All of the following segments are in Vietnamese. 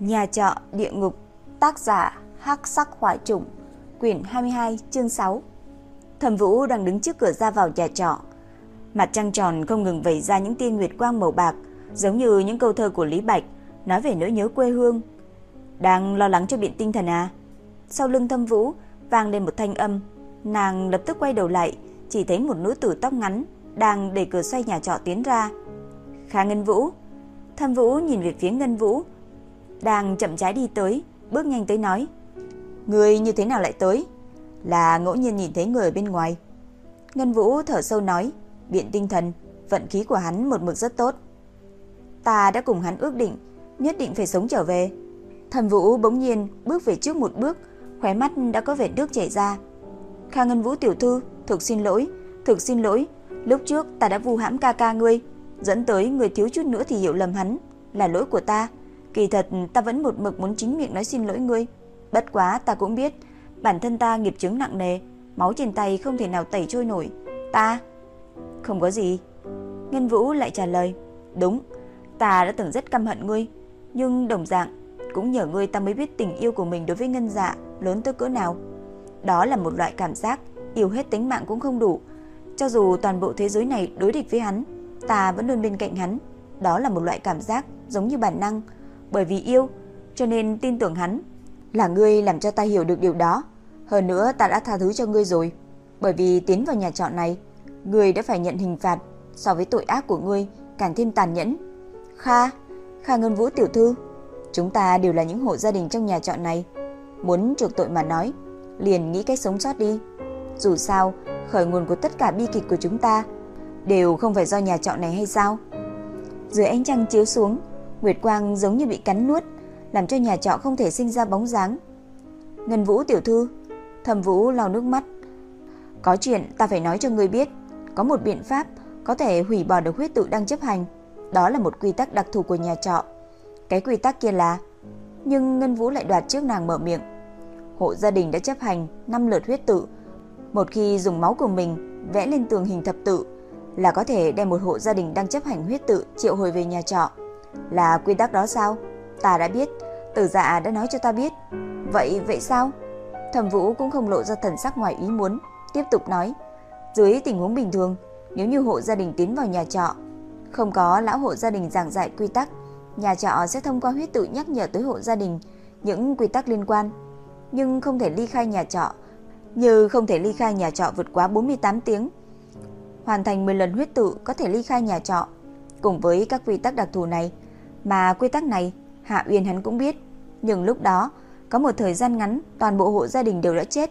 Nhà trọ địa ngục, tác giả Hắc Sắc Hỏa Trùng, quyển 22, chương 6. Thẩm Vũ đang đứng trước cửa ra vào nhà trọ. Mặt trăng tròn không ngừng vẩy ra những tia nguyệt quang màu bạc, giống như những câu thơ của Lý Bạch nói về nỗi nhớ quê hương. Đang lo lắng cho biện tinh thần à? Sau lưng thâm Vũ vang lên một thanh âm, nàng lập tức quay đầu lại, chỉ thấy một nữ tử tóc ngắn đang đẩy cửa xoay nhà trọ tiến ra. Khá Ngân Vũ. thâm Vũ nhìn về phía Ngân Vũ, đang chậm rãi đi tới, bước nhanh tới nói: "Ngươi như thế nào lại tới?" Là ngẫu nhiên nhìn thấy người ở bên ngoài. Ngân Vũ thở sâu nói: "Biện tinh thần, vận khí của hắn một mực rất tốt. Ta đã cùng hắn ước định, nhất định phải sống trở về." Thẩm Vũ bỗng nhiên bước về trước một bước, khóe mắt đã có vẻ nước chảy ra. "Kha Ngân Vũ tiểu thư, thực xin lỗi, thực xin lỗi, lúc trước ta đã vu hãm ca ca ngươi, dẫn tới người thiếu chút nữa thì hiểu lầm hắn, là lỗi của ta." Kỳ thật ta vẫn một mực muốn chính miệng nói xin lỗi ngươi. Bất quá ta cũng biết, bản thân ta nghiệp chứng nặng nề, máu trên tay không thể nào tẩy trôi nổi. Ta không có gì. Ngân Vũ lại trả lời, đúng, ta đã từng rất căm hận ngươi, nhưng đồng dạng cũng nhờ ngươi ta mới biết tình yêu của mình đối với Ngân Dạ lớn tới cỡ nào. Đó là một loại cảm giác yêu hết tính mạng cũng không đủ. Cho dù toàn bộ thế giới này đối địch với hắn, ta vẫn luôn bên cạnh hắn. Đó là một loại cảm giác giống như bản năng, bởi vì yêu cho nên tin tưởng hắn. Là ngươi làm cho ta hiểu được điều đó. Hơn nữa ta đã tha thứ cho ngươi rồi. Bởi vì tiến vào nhà trọ này, ngươi đã phải nhận hình phạt so với tội ác của ngươi càng thêm tàn nhẫn. Kha, Kha Ngân Vũ tiểu thư, chúng ta đều là những hộ gia đình trong nhà trọ này. Muốn chuộc tội mà nói, liền nghĩ cách sống sót đi. Dù sao, khởi nguồn của tất cả bi kịch của chúng ta đều không phải do nhà trọ này hay sao? Dưới ánh trăng chiếu xuống, Nguyệt quang giống như bị cắn nuốt, làm cho nhà trọ không thể sinh ra bóng dáng. Ngân Vũ tiểu thư, Thẩm Vũ lau nước mắt. Có chuyện ta phải nói cho ngươi biết, có một biện pháp có thể hủy bỏ được huyết tự đang chấp hành, đó là một quy tắc đặc thù của nhà trọ. Cái quy tắc kia là Nhưng Ngân Vũ lại đoạt trước nàng mở miệng. Hộ gia đình đã chấp hành 5 lượt huyết tự, một khi dùng máu của mình vẽ lên tường hình thập tự là có thể đem một hộ gia đình đang chấp hành huyết tự triệu hồi về nhà trọ. Là quy tắc đó sao? Ta đã biết, tử dạ đã nói cho ta biết. Vậy, vậy sao? Thẩm Vũ cũng không lộ ra thần sắc ngoài ý muốn, tiếp tục nói. Dưới tình huống bình thường, nếu như hộ gia đình tiến vào nhà trọ, không có lão hộ gia đình giảng dạy quy tắc, nhà trọ sẽ thông qua huyết tự nhắc nhở tới hộ gia đình những quy tắc liên quan, nhưng không thể ly khai nhà trọ, như không thể ly khai nhà trọ vượt quá 48 tiếng. Hoàn thành 10 lần huyết tự có thể ly khai nhà trọ. Cùng với các quy tắc đặc thù này, mà quy tắc này, Hạ Uyên hắn cũng biết, nhưng lúc đó, có một thời gian ngắn toàn bộ hộ gia đình đều đã chết,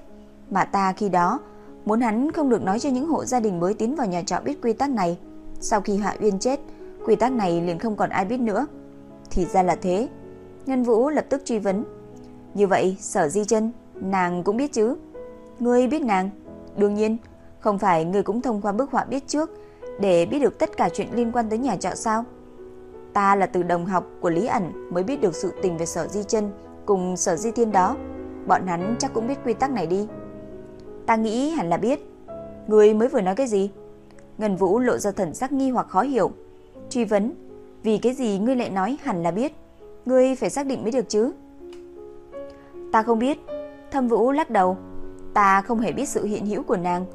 mà ta khi đó muốn hắn không được nói cho những hộ gia đình mới tiến vào nhà trọ biết quy tắc này. Sau khi Hạ Uyên chết, quy tắc này liền không còn ai biết nữa. Thì ra là thế. Ngân Vũ lập tức truy vấn. Như vậy, Sở Di Chân, nàng cũng biết chứ? Ngươi biết nàng? Đương nhiên, không phải ngươi cũng thông qua bức họa biết trước để biết được tất cả chuyện liên quan tới nhà trọ sao? Ta là từ đồng học của Lý ẩn mới biết được sự tình về Sở Di Chân cùng Sở Di Thiên đó. Bọn hắn chắc cũng biết quy tắc này đi. Ta nghĩ hẳn là biết. Người mới vừa nói cái gì? Ngân Vũ lộ ra thần sắc nghi hoặc khó hiểu. Truy vấn, vì cái gì ngươi lại nói hẳn là biết? Ngươi phải xác định mới được chứ. Ta không biết. Thâm Vũ lắc đầu. Ta không hề biết sự hiện hữu của nàng.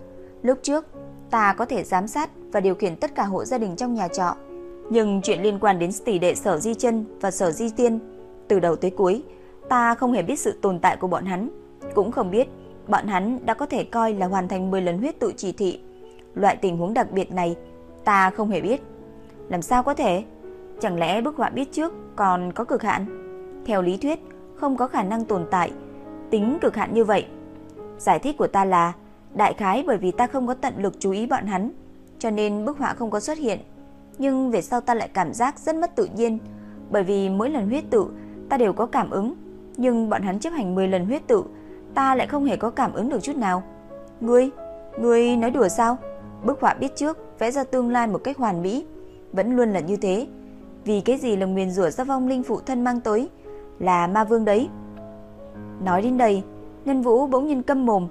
Lúc trước, ta có thể giám sát và điều khiển tất cả hộ gia đình trong nhà trọ. Nhưng chuyện liên quan đến tỷ đệ Sở Di Chân và Sở Di Tiên, từ đầu tới cuối, ta không hề biết sự tồn tại của bọn hắn, cũng không biết bọn hắn đã có thể coi là hoàn thành 10 lần huyết tự chỉ thị. Loại tình huống đặc biệt này, ta không hề biết. Làm sao có thể? Chẳng lẽ bức họa biết trước còn có cực hạn? Theo lý thuyết, không có khả năng tồn tại tính cực hạn như vậy. Giải thích của ta là đại khái bởi vì ta không có tận lực chú ý bọn hắn, cho nên bức họa không có xuất hiện nhưng về sau ta lại cảm giác rất mất tự nhiên, bởi vì mỗi lần huyết tự ta đều có cảm ứng, nhưng bọn hắn chấp hành 10 lần huyết tự, ta lại không hề có cảm ứng được chút nào. Ngươi, ngươi nói đùa sao? Bức họa biết trước vẽ ra tương lai một cách hoàn mỹ, vẫn luôn là như thế. Vì cái gì là nguyền rủa do vong linh phụ thân mang tới, là ma vương đấy. Nói đến đây, Ngân Vũ bỗng nhiên câm mồm,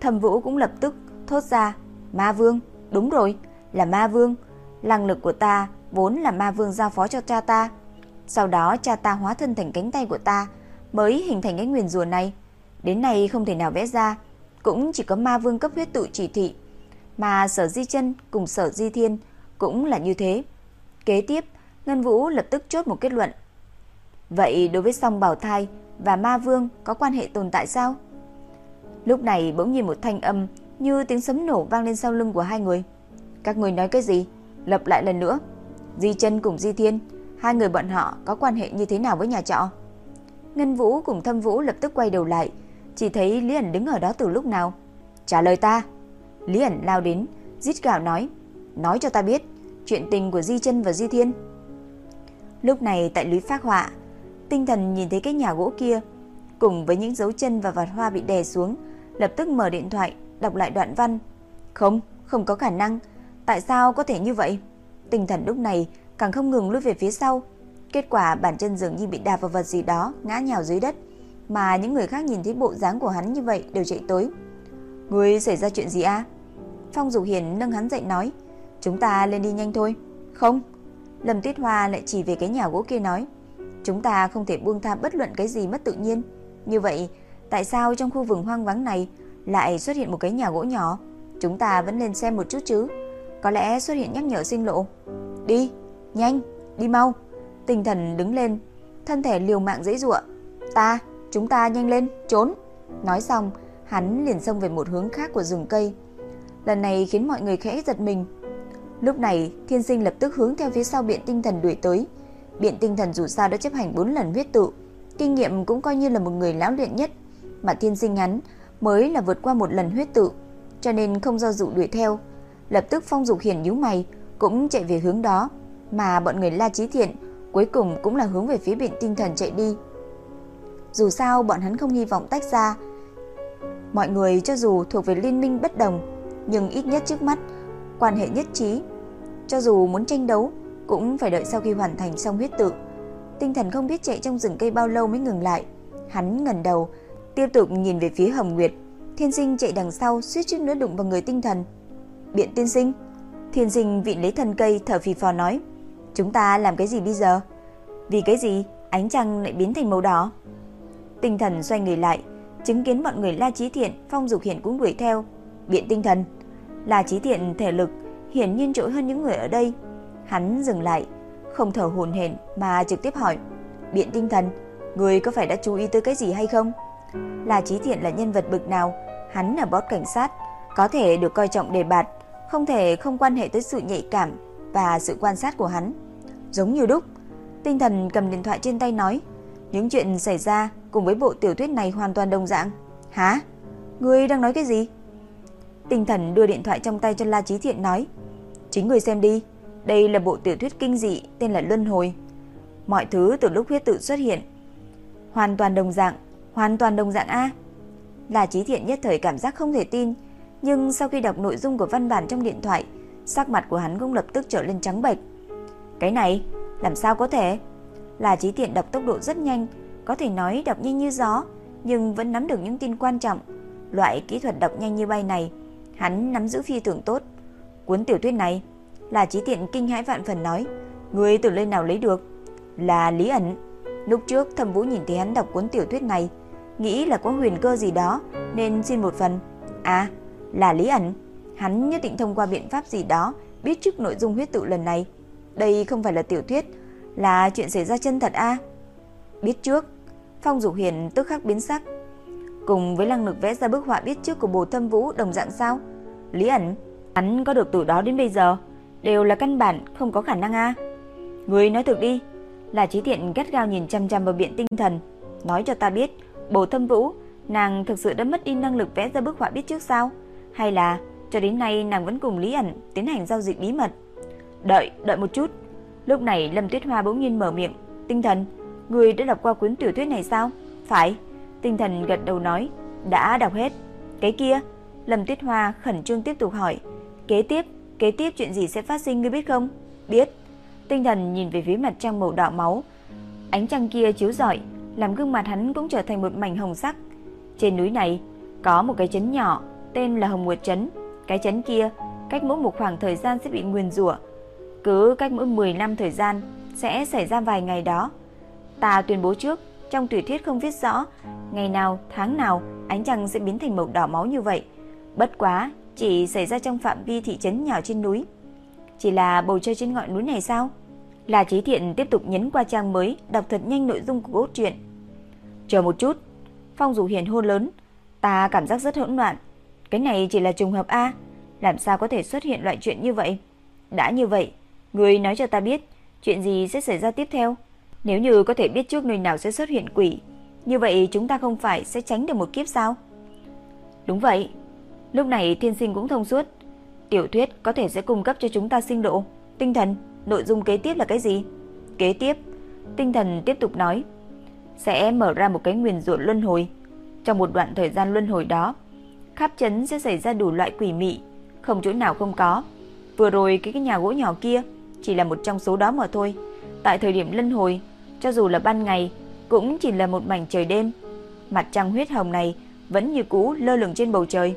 Thẩm Vũ cũng lập tức thốt ra, "Ma vương, đúng rồi, là ma vương." Năng lực của ta vốn là ma vương giao phó cho cha ta. Sau đó cha ta hóa thân thành cánh tay của ta mới hình thành cái nguyền rùa này. Đến nay không thể nào vẽ ra, cũng chỉ có ma vương cấp huyết tụ chỉ thị. Mà sở di chân cùng sở di thiên cũng là như thế. Kế tiếp, Ngân Vũ lập tức chốt một kết luận. Vậy đối với song bảo thai và ma vương có quan hệ tồn tại sao? Lúc này bỗng nhiên một thanh âm như tiếng sấm nổ vang lên sau lưng của hai người. Các người nói cái gì? Lặp lại lần nữa. Di chân cùng Di Thiên, hai người bọn họ có quan hệ như thế nào với nhà trọ? Ngân Vũ cùng Thâm Vũ lập tức quay đầu lại, chỉ thấy Lý ẩn đứng ở đó từ lúc nào. Trả lời ta. Lý ẩn lao đến, rít gào nói, nói cho ta biết chuyện tình của Di chân và Di Thiên. Lúc này tại lũy phác họa, tinh thần nhìn thấy cái nhà gỗ kia, cùng với những dấu chân và vạt hoa bị đè xuống, lập tức mở điện thoại, đọc lại đoạn văn. Không, không có khả năng, tại sao có thể như vậy? Tinh thần lúc này càng không ngừng lùi về phía sau. Kết quả bản chân dường như bị đạp vào vật gì đó, ngã nhào dưới đất, mà những người khác nhìn thấy bộ dáng của hắn như vậy đều chạy tới. Người xảy ra chuyện gì a? Phong Dục Hiền nâng hắn dậy nói, chúng ta lên đi nhanh thôi. Không. Lâm Tuyết Hoa lại chỉ về cái nhà gỗ kia nói, chúng ta không thể buông tha bất luận cái gì mất tự nhiên. Như vậy, tại sao trong khu vườn hoang vắng này lại xuất hiện một cái nhà gỗ nhỏ? Chúng ta vẫn lên xem một chút chứ. Có lẽ xuất hiện nhắc nhở sinh lộ. Đi, nhanh, đi mau. Tinh thần đứng lên, thân thể liều mạng dễ dụa Ta, chúng ta nhanh lên, trốn. Nói xong, hắn liền xông về một hướng khác của rừng cây. Lần này khiến mọi người khẽ giật mình. Lúc này, Thiên Sinh lập tức hướng theo phía sau Biện Tinh Thần đuổi tới. Biện Tinh Thần dù sao đã chấp hành 4 lần huyết tự, kinh nghiệm cũng coi như là một người lão luyện nhất, mà Thiên Sinh hắn mới là vượt qua một lần huyết tự, cho nên không do dụ đuổi theo. Lập tức Phong Dục Hiển nhíu mày, cũng chạy về hướng đó, mà bọn người La Chí Thiện cuối cùng cũng là hướng về phía bệnh Tinh Thần chạy đi. Dù sao bọn hắn không hy vọng tách ra. Mọi người cho dù thuộc về liên minh bất đồng, nhưng ít nhất trước mắt quan hệ nhất trí. Cho dù muốn tranh đấu cũng phải đợi sau khi hoàn thành xong huyết tự. Tinh thần không biết chạy trong rừng cây bao lâu mới ngừng lại. Hắn ngẩng đầu, tiếp tục nhìn về phía Hồng Nguyệt. Thiên Sinh chạy đằng sau, suýt chút nữa đụng vào người tinh thần. Biện tiên sinh. Thiên Sinh vịn lấy thân cây thở phì phò nói, "Chúng ta làm cái gì bây giờ? Vì cái gì ánh trăng lại biến thành màu đỏ?" Tinh thần xoay người lại, chứng kiến bọn người La trí Thiện, Phong Dục Hiển cũng đuổi theo. Biện tinh thần, La trí Thiện thể lực hiển nhiên trội hơn những người ở đây. Hắn dừng lại, không thở hổn hển mà trực tiếp hỏi: "Biện tinh thần, người có phải đã chú ý tới cái gì hay không?" La trí Thiện là nhân vật bực nào, hắn là boss cảnh sát, có thể được coi trọng đề bạt, không thể không quan hệ tới sự nhạy cảm và sự quan sát của hắn. Giống như đúc, tinh thần cầm điện thoại trên tay nói, những chuyện xảy ra cùng với bộ tiểu thuyết này hoàn toàn đồng dạng. Hả? Ngươi đang nói cái gì? Tinh thần đưa điện thoại trong tay cho La Chí Thiện nói, chính người xem đi, đây là bộ tiểu thuyết kinh dị tên là Luân Hồi. Mọi thứ từ lúc huyết tự xuất hiện, hoàn toàn đồng dạng, hoàn toàn đồng dạng a. La Chí Thiện nhất thời cảm giác không thể tin, nhưng sau khi đọc nội dung của văn bản trong điện thoại, sắc mặt của hắn cũng lập tức trở lên trắng bệch. Cái này, làm sao có thể? Là trí tiện đọc tốc độ rất nhanh, có thể nói đọc nhanh như gió, nhưng vẫn nắm được những tin quan trọng. Loại kỹ thuật đọc nhanh như bay này, hắn nắm giữ phi thường tốt. Cuốn tiểu thuyết này, là trí tiện kinh hãi vạn phần nói, người từ nơi nào lấy được? Là Lý ẩn. Lúc trước Thẩm Vũ nhìn thấy hắn đọc cuốn tiểu thuyết này, nghĩ là có huyền cơ gì đó nên xin một phần. À, là Lý ẩn. Hắn nhất định thông qua biện pháp gì đó biết trước nội dung huyết tự lần này. Đây không phải là tiểu thuyết, là chuyện xảy ra chân thật a. Biết trước, Phong Dục Hiền tức khắc biến sắc. Cùng với năng lực vẽ ra bức họa biết trước của Bồ Thâm Vũ đồng dạng sao? Lý ẩn, hắn có được từ đó đến bây giờ đều là căn bản không có khả năng a. Ngươi nói thực đi, là Chí Thiện gắt gao nhìn chăm chăm vào biện tinh thần, nói cho ta biết, Bồ Thâm Vũ, nàng thực sự đã mất đi năng lực vẽ ra bức họa biết trước sao? Hay là cho đến nay nàng vẫn cùng Lý ẩn tiến hành giao dịch bí mật? Đợi, đợi một chút. Lúc này Lâm Tuyết Hoa bỗng nhiên mở miệng, "Tinh thần, người đã đọc qua cuốn tiểu thuyết này sao?" "Phải." Tinh thần gật đầu nói, "Đã đọc hết." "Cái kia?" Lâm Tuyết Hoa khẩn trương tiếp tục hỏi, "Kế tiếp, kế tiếp chuyện gì sẽ phát sinh ngươi biết không?" "Biết." Tinh thần nhìn về phía mặt trăng màu đỏ máu, ánh trăng kia chiếu rọi, làm gương mặt hắn cũng trở thành một mảnh hồng sắc. Trên núi này có một cái trấn nhỏ tên là Hồng Nguyệt trấn, cái trấn kia cách mỗi một khoảng thời gian sẽ bị nguyền rủa, cứ cách mỗi 10 năm thời gian sẽ xảy ra vài ngày đó Ta tuyên bố trước, trong tùy thuyết không viết rõ ngày nào, tháng nào ánh trăng sẽ biến thành màu đỏ máu như vậy. Bất quá, chỉ xảy ra trong phạm vi thị trấn nhỏ trên núi. Chỉ là bầu trời trên ngọn núi này sao? Là Chí Thiện tiếp tục nhấn qua trang mới, đọc thật nhanh nội dung của cốt truyện. Chờ một chút, Phong Dù Hiền hô lớn, ta cảm giác rất hỗn loạn. Cái này chỉ là trùng hợp a, làm sao có thể xuất hiện loại chuyện như vậy? Đã như vậy, người nói cho ta biết chuyện gì sẽ xảy ra tiếp theo. Nếu như có thể biết trước nơi nào sẽ xuất hiện quỷ, như vậy chúng ta không phải sẽ tránh được một kiếp sao? Đúng vậy. Lúc này thiên sinh cũng thông suốt. Tiểu thuyết có thể sẽ cung cấp cho chúng ta sinh độ, tinh thần. Nội dung kế tiếp là cái gì? Kế tiếp, tinh thần tiếp tục nói. Sẽ mở ra một cái nguyền rủa luân hồi. Trong một đoạn thời gian luân hồi đó, khắp chấn sẽ xảy ra đủ loại quỷ mị, không chỗ nào không có. Vừa rồi cái cái nhà gỗ nhỏ kia chỉ là một trong số đó mà thôi. Tại thời điểm linh hồi, cho dù là ban ngày cũng chỉ là một mảnh trời đêm. Mặt trăng huyết hồng này vẫn như cũ lơ lửng trên bầu trời.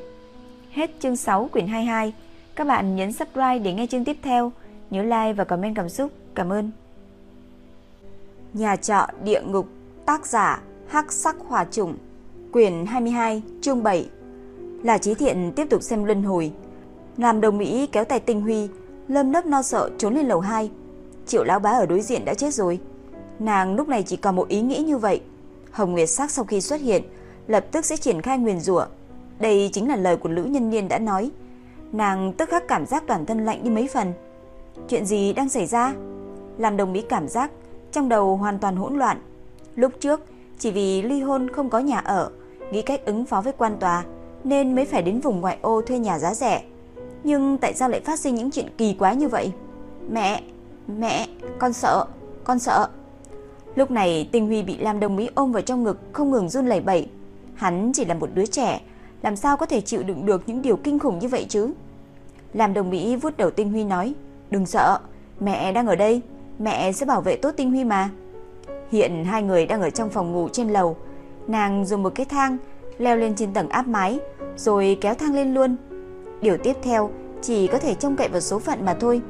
Hết chương 6 quyển 22. Các bạn nhấn subscribe để nghe chương tiếp theo. Nhớ like và comment cảm xúc. Cảm ơn. Nhà trọ địa ngục, tác giả Hắc Sắc Hỏa Trùng, quyển 22, chương 7. Là Chí Thiện tiếp tục xem luân hồi. Làm Đồng Mỹ kéo tay Tinh Huy, lâm nấp no sợ trốn lên lầu 2. Triệu lão bá ở đối diện đã chết rồi. Nàng lúc này chỉ còn một ý nghĩ như vậy. Hồng Nguyệt Sắc sau khi xuất hiện, lập tức sẽ triển khai nguyền rủa. Đây chính là lời của Lữ Nhân Niên đã nói. Nàng tức khắc cảm giác toàn thân lạnh đi mấy phần. Chuyện gì đang xảy ra? Làm đồng mỹ cảm giác trong đầu hoàn toàn hỗn loạn. Lúc trước, chỉ vì ly hôn không có nhà ở, nghĩ cách ứng phó với quan tòa, nên mới phải đến vùng ngoại ô thuê nhà giá rẻ. Nhưng tại sao lại phát sinh những chuyện kỳ quái như vậy? Mẹ, mẹ, con sợ, con sợ. Lúc này Tinh Huy bị Lam Đồng Mỹ ôm vào trong ngực không ngừng run lẩy bẩy. Hắn chỉ là một đứa trẻ, làm sao có thể chịu đựng được những điều kinh khủng như vậy chứ? Lam Đồng Mỹ vuốt đầu Tinh Huy nói, đừng sợ, mẹ đang ở đây, mẹ sẽ bảo vệ tốt Tinh Huy mà. Hiện hai người đang ở trong phòng ngủ trên lầu, nàng dùng một cái thang leo lên trên tầng áp mái, rồi kéo thang lên luôn. Điều tiếp theo chỉ có thể trông cậy vào số phận mà thôi.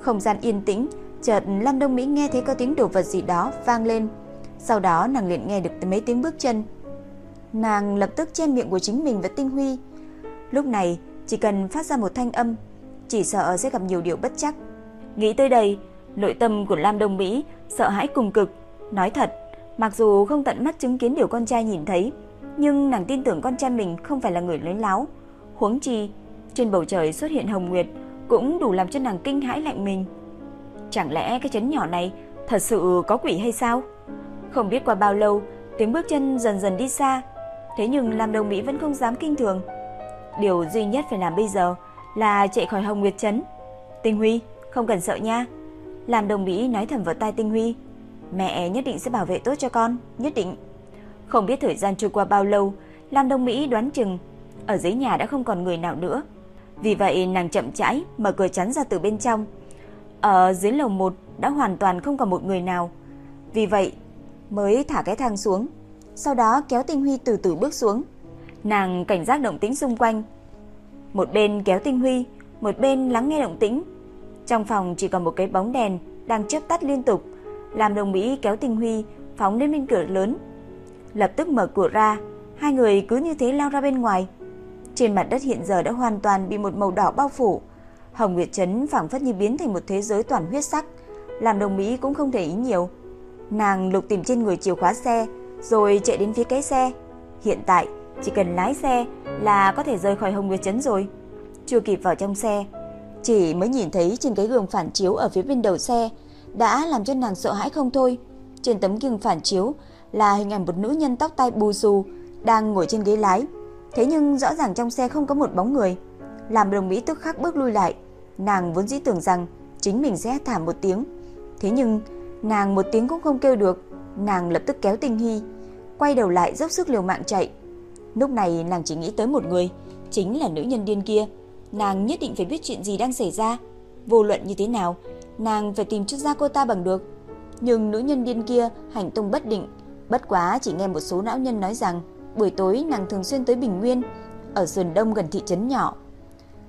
Không gian yên tĩnh, Chợt Lam Đông Mỹ nghe thấy có tiếng đồ vật gì đó vang lên. Sau đó nàng liền nghe được mấy tiếng bước chân. Nàng lập tức che miệng của chính mình và Tinh Huy. Lúc này chỉ cần phát ra một thanh âm, chỉ sợ sẽ gặp nhiều điều bất chắc. Nghĩ tới đây, nội tâm của Lam Đông Mỹ sợ hãi cùng cực. Nói thật, mặc dù không tận mắt chứng kiến điều con trai nhìn thấy, nhưng nàng tin tưởng con trai mình không phải là người lấy láo. Huống chi, trên bầu trời xuất hiện hồng nguyệt cũng đủ làm cho nàng kinh hãi lạnh mình. Chẳng lẽ cái chấn nhỏ này thật sự có quỷ hay sao? Không biết qua bao lâu, tiếng bước chân dần dần đi xa, thế nhưng Lam Đông Mỹ vẫn không dám kinh thường. Điều duy nhất phải làm bây giờ là chạy khỏi Hồng Nguyệt trấn. Tinh Huy, không cần sợ nha. Lam Đông Mỹ nói thầm vào tai Tinh Huy, mẹ nhất định sẽ bảo vệ tốt cho con, nhất định. Không biết thời gian trôi qua bao lâu, Lam Đông Mỹ đoán chừng ở dưới nhà đã không còn người nào nữa. Vì vậy nàng chậm rãi mở cửa chắn ra từ bên trong, ở dưới lầu 1 đã hoàn toàn không còn một người nào. Vì vậy, mới thả cái thang xuống, sau đó kéo Tinh Huy từ từ bước xuống. Nàng cảnh giác động tĩnh xung quanh. Một bên kéo Tinh Huy, một bên lắng nghe động tĩnh. Trong phòng chỉ còn một cái bóng đèn đang chớp tắt liên tục, làm Đồng Mỹ kéo Tinh Huy phóng lên bên cửa lớn. Lập tức mở cửa ra, hai người cứ như thế lao ra bên ngoài. Trên mặt đất hiện giờ đã hoàn toàn bị một màu đỏ bao phủ. Hồng Nguyệt Trấn phảng phất như biến thành một thế giới toàn huyết sắc, làm đồng Mỹ cũng không thể ý nhiều. Nàng lục tìm trên người chìa khóa xe, rồi chạy đến phía cái xe. Hiện tại, chỉ cần lái xe là có thể rời khỏi Hồng Nguyệt Trấn rồi. Chưa kịp vào trong xe, chỉ mới nhìn thấy trên cái gương phản chiếu ở phía bên đầu xe đã làm cho nàng sợ hãi không thôi. Trên tấm gương phản chiếu là hình ảnh một nữ nhân tóc tai bù xù đang ngồi trên ghế lái. Thế nhưng rõ ràng trong xe không có một bóng người. Làm đồng Mỹ tức khắc bước lui lại, Nàng vốn dĩ tưởng rằng chính mình sẽ thảm một tiếng. Thế nhưng nàng một tiếng cũng không kêu được. Nàng lập tức kéo Tinh Hy, quay đầu lại dốc sức liều mạng chạy. Lúc này nàng chỉ nghĩ tới một người, chính là nữ nhân điên kia. Nàng nhất định phải biết chuyện gì đang xảy ra. Vô luận như thế nào, nàng phải tìm chút ra cô ta bằng được. Nhưng nữ nhân điên kia hành tung bất định. Bất quá chỉ nghe một số não nhân nói rằng buổi tối nàng thường xuyên tới Bình Nguyên, ở sườn đông gần thị trấn nhỏ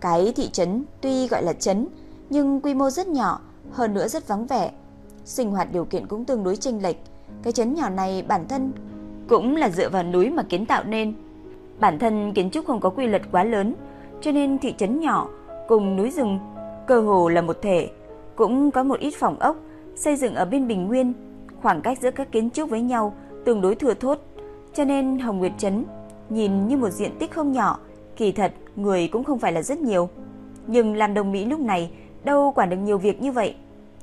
cái thị trấn tuy gọi là trấn nhưng quy mô rất nhỏ, hơn nữa rất vắng vẻ. Sinh hoạt điều kiện cũng tương đối chênh lệch, cái trấn nhỏ này bản thân cũng là dựa vào núi mà kiến tạo nên. Bản thân kiến trúc không có quy luật quá lớn, cho nên thị trấn nhỏ cùng núi rừng cơ hồ là một thể, cũng có một ít phòng ốc xây dựng ở bên bình nguyên, khoảng cách giữa các kiến trúc với nhau tương đối thừa thốt, cho nên Hồng Nguyệt trấn nhìn như một diện tích không nhỏ, kỳ thật người cũng không phải là rất nhiều. Nhưng làm đồng Mỹ lúc này đâu quản được nhiều việc như vậy.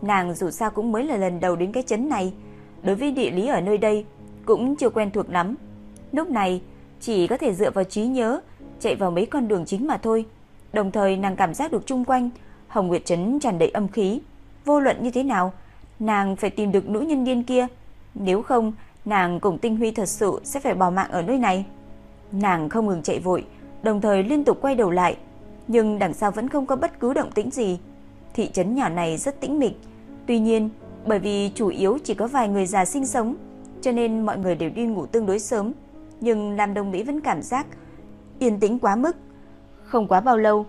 Nàng dù sao cũng mới là lần đầu đến cái trấn này, đối với địa lý ở nơi đây cũng chưa quen thuộc lắm. Lúc này chỉ có thể dựa vào trí nhớ, chạy vào mấy con đường chính mà thôi. Đồng thời nàng cảm giác được chung quanh Hồng Nguyệt trấn tràn đầy âm khí, vô luận như thế nào, nàng phải tìm được nữ nhân điên kia, nếu không nàng cùng Tinh Huy thật sự sẽ phải bỏ mạng ở nơi này. Nàng không ngừng chạy vội, đồng thời liên tục quay đầu lại, nhưng đằng sau vẫn không có bất cứ động tĩnh gì. Thị trấn nhỏ này rất tĩnh mịch, tuy nhiên, bởi vì chủ yếu chỉ có vài người già sinh sống, cho nên mọi người đều đi ngủ tương đối sớm, nhưng Lam Đông Mỹ vẫn cảm giác yên tĩnh quá mức. Không quá bao lâu,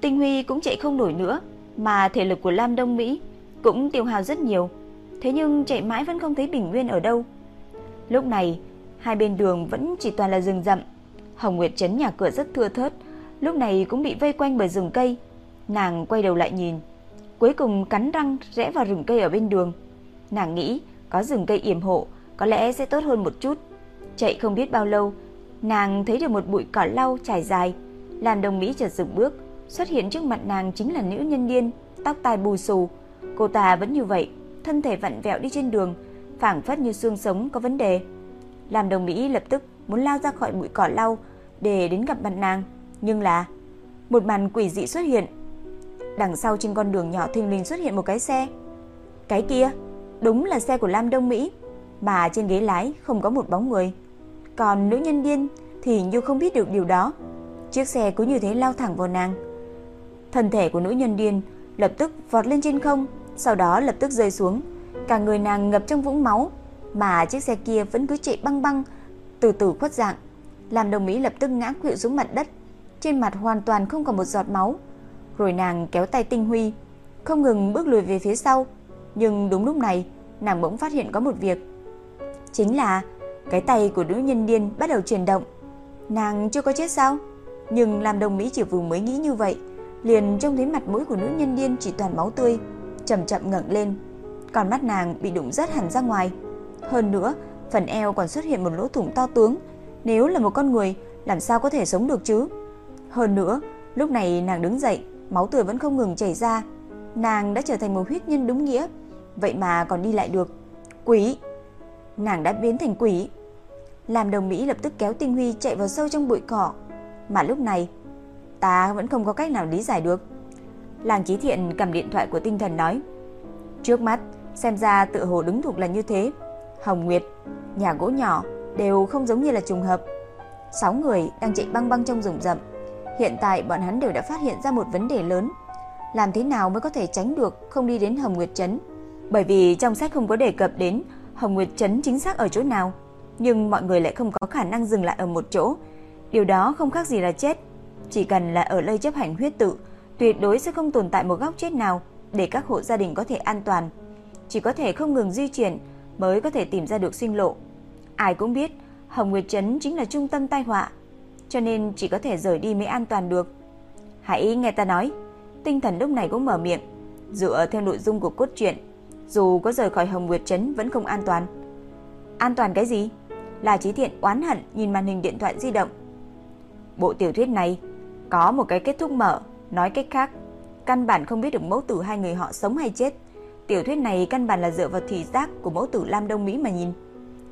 Tinh Huy cũng chạy không nổi nữa, mà thể lực của Lam Đông Mỹ cũng tiêu hao rất nhiều. Thế nhưng chạy mãi vẫn không thấy Bình Nguyên ở đâu. Lúc này, hai bên đường vẫn chỉ toàn là rừng rậm. Hồng Nguyệt trấn nhà cửa rất thưa thớt, lúc này cũng bị vây quanh bởi rừng cây. Nàng quay đầu lại nhìn, cuối cùng cắn răng rẽ vào rừng cây ở bên đường. Nàng nghĩ có rừng cây yểm hộ có lẽ sẽ tốt hơn một chút. Chạy không biết bao lâu, nàng thấy được một bụi cỏ lau trải dài, làm đồng Mỹ chợt dừng bước, xuất hiện trước mặt nàng chính là nữ nhân điên, tóc tai bù xù. Cô ta vẫn như vậy, thân thể vặn vẹo đi trên đường, phảng phất như xương sống có vấn đề. Làm đồng Mỹ lập tức muốn lao ra khỏi bụi cỏ lau để đến gặp mặt nàng, nhưng là một màn quỷ dị xuất hiện. Đằng sau trên con đường nhỏ thình lình xuất hiện một cái xe. Cái kia, đúng là xe của Lam Đông Mỹ, mà trên ghế lái không có một bóng người. Còn nữ nhân điên thì như không biết được điều đó. Chiếc xe cứ như thế lao thẳng vào nàng. Thân thể của nữ nhân điên lập tức vọt lên trên không, sau đó lập tức rơi xuống. Cả người nàng ngập trong vũng máu, mà chiếc xe kia vẫn cứ chạy băng băng, từ từ khuất dạng. Làm đồng Mỹ lập tức ngã quỵ xuống mặt đất, trên mặt hoàn toàn không còn một giọt máu. Rồi nàng kéo tay Tinh Huy, không ngừng bước lùi về phía sau. Nhưng đúng lúc này, nàng bỗng phát hiện có một việc. Chính là cái tay của nữ nhân điên bắt đầu chuyển động. Nàng chưa có chết sao? Nhưng làm đồng Mỹ chỉ vừa mới nghĩ như vậy, liền trông thấy mặt mũi của nữ nhân điên chỉ toàn máu tươi, chậm chậm ngẩng lên. Còn mắt nàng bị đụng rất hẳn ra ngoài. Hơn nữa, phần eo còn xuất hiện một lỗ thủng to tướng. Nếu là một con người, làm sao có thể sống được chứ? Hơn nữa, lúc này nàng đứng dậy, máu tươi vẫn không ngừng chảy ra. Nàng đã trở thành một huyết nhân đúng nghĩa, vậy mà còn đi lại được. Quỷ! Nàng đã biến thành quỷ. Làm đồng Mỹ lập tức kéo Tinh Huy chạy vào sâu trong bụi cỏ. Mà lúc này, ta vẫn không có cách nào lý giải được. Làng Chí Thiện cầm điện thoại của tinh thần nói. Trước mắt, xem ra tự hồ đứng thuộc là như thế. Hồng Nguyệt, nhà gỗ nhỏ đều không giống như là trùng hợp. Sáu người đang chạy băng băng trong rừng rậm. Hiện tại bọn hắn đều đã phát hiện ra một vấn đề lớn. Làm thế nào mới có thể tránh được không đi đến Hồng Nguyệt Trấn? Bởi vì trong sách không có đề cập đến Hồng Nguyệt Trấn chính xác ở chỗ nào, nhưng mọi người lại không có khả năng dừng lại ở một chỗ. Điều đó không khác gì là chết. Chỉ cần là ở lây chấp hành huyết tự, tuyệt đối sẽ không tồn tại một góc chết nào để các hộ gia đình có thể an toàn. Chỉ có thể không ngừng di chuyển mới có thể tìm ra được sinh lộ. Ai cũng biết, Hồng Nguyệt Trấn chính là trung tâm tai họa, cho nên chỉ có thể rời đi mới an toàn được. Hãy nghe ta nói, tinh thần lúc này cũng mở miệng, dựa theo nội dung của cốt truyện, dù có rời khỏi Hồng Nguyệt Trấn vẫn không an toàn. An toàn cái gì? Là trí Thiện oán hận nhìn màn hình điện thoại di động. Bộ tiểu thuyết này có một cái kết thúc mở, nói cách khác, căn bản không biết được mẫu tử hai người họ sống hay chết. Tiểu thuyết này căn bản là dựa vào thị giác của mẫu tử Lam Đông Mỹ mà nhìn.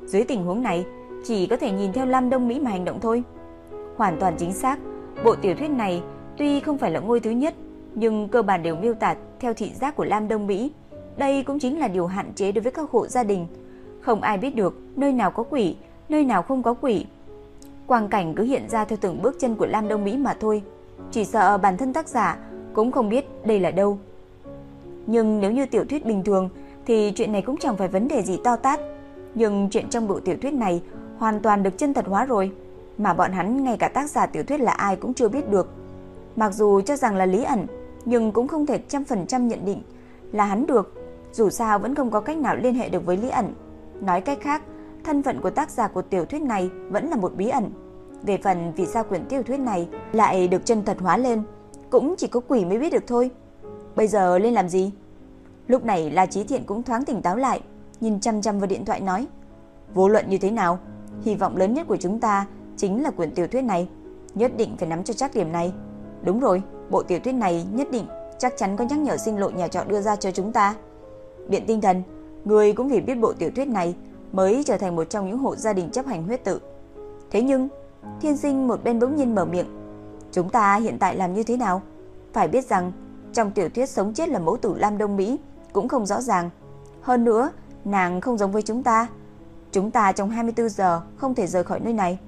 Dưới tình huống này, chỉ có thể nhìn theo Lam Đông Mỹ mà hành động thôi. Hoàn toàn chính xác, bộ tiểu thuyết này tuy không phải là ngôi thứ nhất, nhưng cơ bản đều miêu tả theo thị giác của Lam Đông Mỹ. Đây cũng chính là điều hạn chế đối với các hộ gia đình. Không ai biết được nơi nào có quỷ, nơi nào không có quỷ. Quang cảnh cứ hiện ra theo từng bước chân của Lam Đông Mỹ mà thôi. Chỉ sợ bản thân tác giả cũng không biết đây là đâu. Nhưng nếu như tiểu thuyết bình thường thì chuyện này cũng chẳng phải vấn đề gì to tát. Nhưng chuyện trong bộ tiểu thuyết này hoàn toàn được chân thật hóa rồi, mà bọn hắn ngay cả tác giả tiểu thuyết là ai cũng chưa biết được. Mặc dù cho rằng là lý ẩn, nhưng cũng không thể trăm phần trăm nhận định là hắn được, dù sao vẫn không có cách nào liên hệ được với lý ẩn. Nói cách khác, thân phận của tác giả của tiểu thuyết này vẫn là một bí ẩn. Về phần vì sao quyển tiểu thuyết này lại được chân thật hóa lên, cũng chỉ có quỷ mới biết được thôi. Bây giờ lên làm gì? Lúc này La Chí Thiện cũng thoáng tỉnh táo lại, nhìn chăm chăm vào điện thoại nói: "Vô luận như thế nào, hy vọng lớn nhất của chúng ta chính là quyển tiểu thuyết này, nhất định phải nắm cho chắc điểm này." Đúng rồi, bộ tiểu thuyết này nhất định chắc chắn có nhắc nhở sinh lộ nhà trọ đưa ra cho chúng ta. Biện tinh thần, người cũng vì biết bộ tiểu thuyết này mới trở thành một trong những hộ gia đình chấp hành huyết tự. Thế nhưng, thiên sinh một bên bỗng nhiên mở miệng. Chúng ta hiện tại làm như thế nào? Phải biết rằng, trong tiểu thuyết sống chết là mẫu tử Lam Đông Mỹ cũng không rõ ràng. Hơn nữa, nàng không giống với chúng ta. Chúng ta trong 24 giờ không thể rời khỏi nơi này.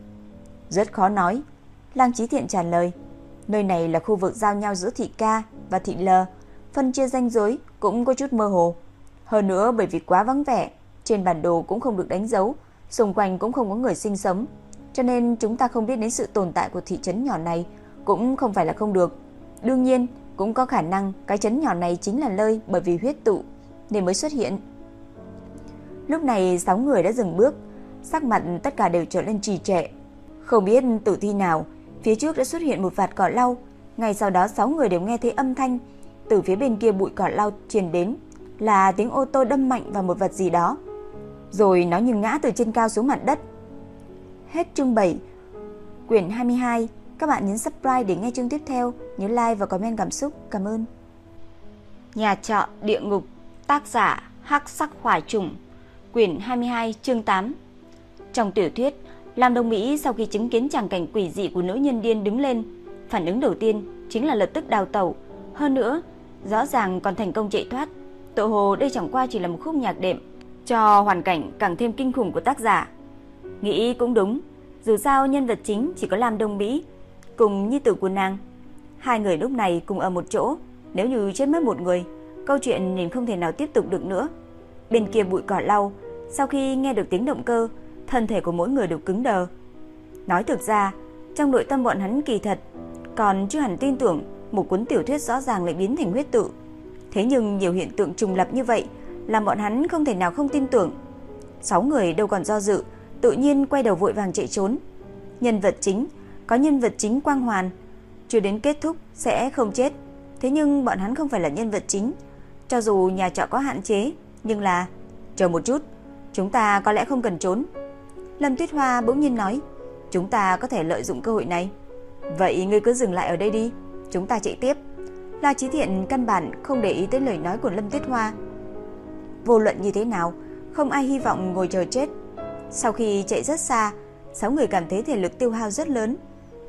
Rất khó nói. Lăng trí Thiện trả lời. Nơi này là khu vực giao nhau giữa thị ca và thị lờ. phân chia ranh giới cũng có chút mơ hồ. Hơn nữa bởi vì quá vắng vẻ, trên bản đồ cũng không được đánh dấu, xung quanh cũng không có người sinh sống, cho nên chúng ta không biết đến sự tồn tại của thị trấn nhỏ này cũng không phải là không được. Đương nhiên, cũng có khả năng cái chấn nhỏ này chính là nơi bởi vì huyết tụ nên mới xuất hiện. Lúc này sáu người đã dừng bước, sắc mặt tất cả đều trở lên trì trệ. Không biết tử thi nào, phía trước đã xuất hiện một vạt cỏ lau, ngay sau đó sáu người đều nghe thấy âm thanh từ phía bên kia bụi cỏ lau truyền đến, là tiếng ô tô đâm mạnh vào một vật gì đó. Rồi nó như ngã từ trên cao xuống mặt đất. Hết chương 7. Quyển 22. Các bạn nhấn subscribe để nghe chương tiếp theo, nhớ like và comment cảm xúc. Cảm ơn. Nhà trọ địa ngục, tác giả Hắc Sắc Hỏa Trùng, quyển 22, chương 8. Trong tiểu thuyết, Lam Đông Mỹ sau khi chứng kiến tràng cảnh quỷ dị của nữ nhân điên đứng lên, phản ứng đầu tiên chính là lập tức đào tẩu. Hơn nữa, rõ ràng còn thành công chạy thoát. Tự hồ đây chẳng qua chỉ là một khúc nhạc đệm cho hoàn cảnh càng thêm kinh khủng của tác giả. Nghĩ cũng đúng, dù sao nhân vật chính chỉ có Lam Đông Mỹ cùng nhi tử của nàng. Hai người lúc này cùng ở một chỗ, nếu như chết mất một người, câu chuyện liền không thể nào tiếp tục được nữa. Bên kia bụi cỏ lau, sau khi nghe được tiếng động cơ, thân thể của mỗi người đều cứng đờ. Nói thực ra, trong nội tâm bọn hắn kỳ thật còn chưa hẳn tin tưởng một cuốn tiểu thuyết rõ ràng lại biến thành huyết tự. Thế nhưng nhiều hiện tượng trùng lập như vậy làm bọn hắn không thể nào không tin tưởng. Sáu người đâu còn do dự, tự nhiên quay đầu vội vàng chạy trốn. Nhân vật chính, có nhân vật chính quang hoàn, chưa đến kết thúc sẽ không chết. Thế nhưng bọn hắn không phải là nhân vật chính, cho dù nhà trọ có hạn chế, nhưng là chờ một chút, chúng ta có lẽ không cần trốn. Lâm Tuyết Hoa bỗng nhiên nói, chúng ta có thể lợi dụng cơ hội này. Vậy ngươi cứ dừng lại ở đây đi, chúng ta chạy tiếp. La Chí Thiện căn bản không để ý tới lời nói của Lâm Tuyết Hoa. Vô luận như thế nào, không ai hy vọng ngồi chờ chết. Sau khi chạy rất xa, sáu người cảm thấy thể lực tiêu hao rất lớn,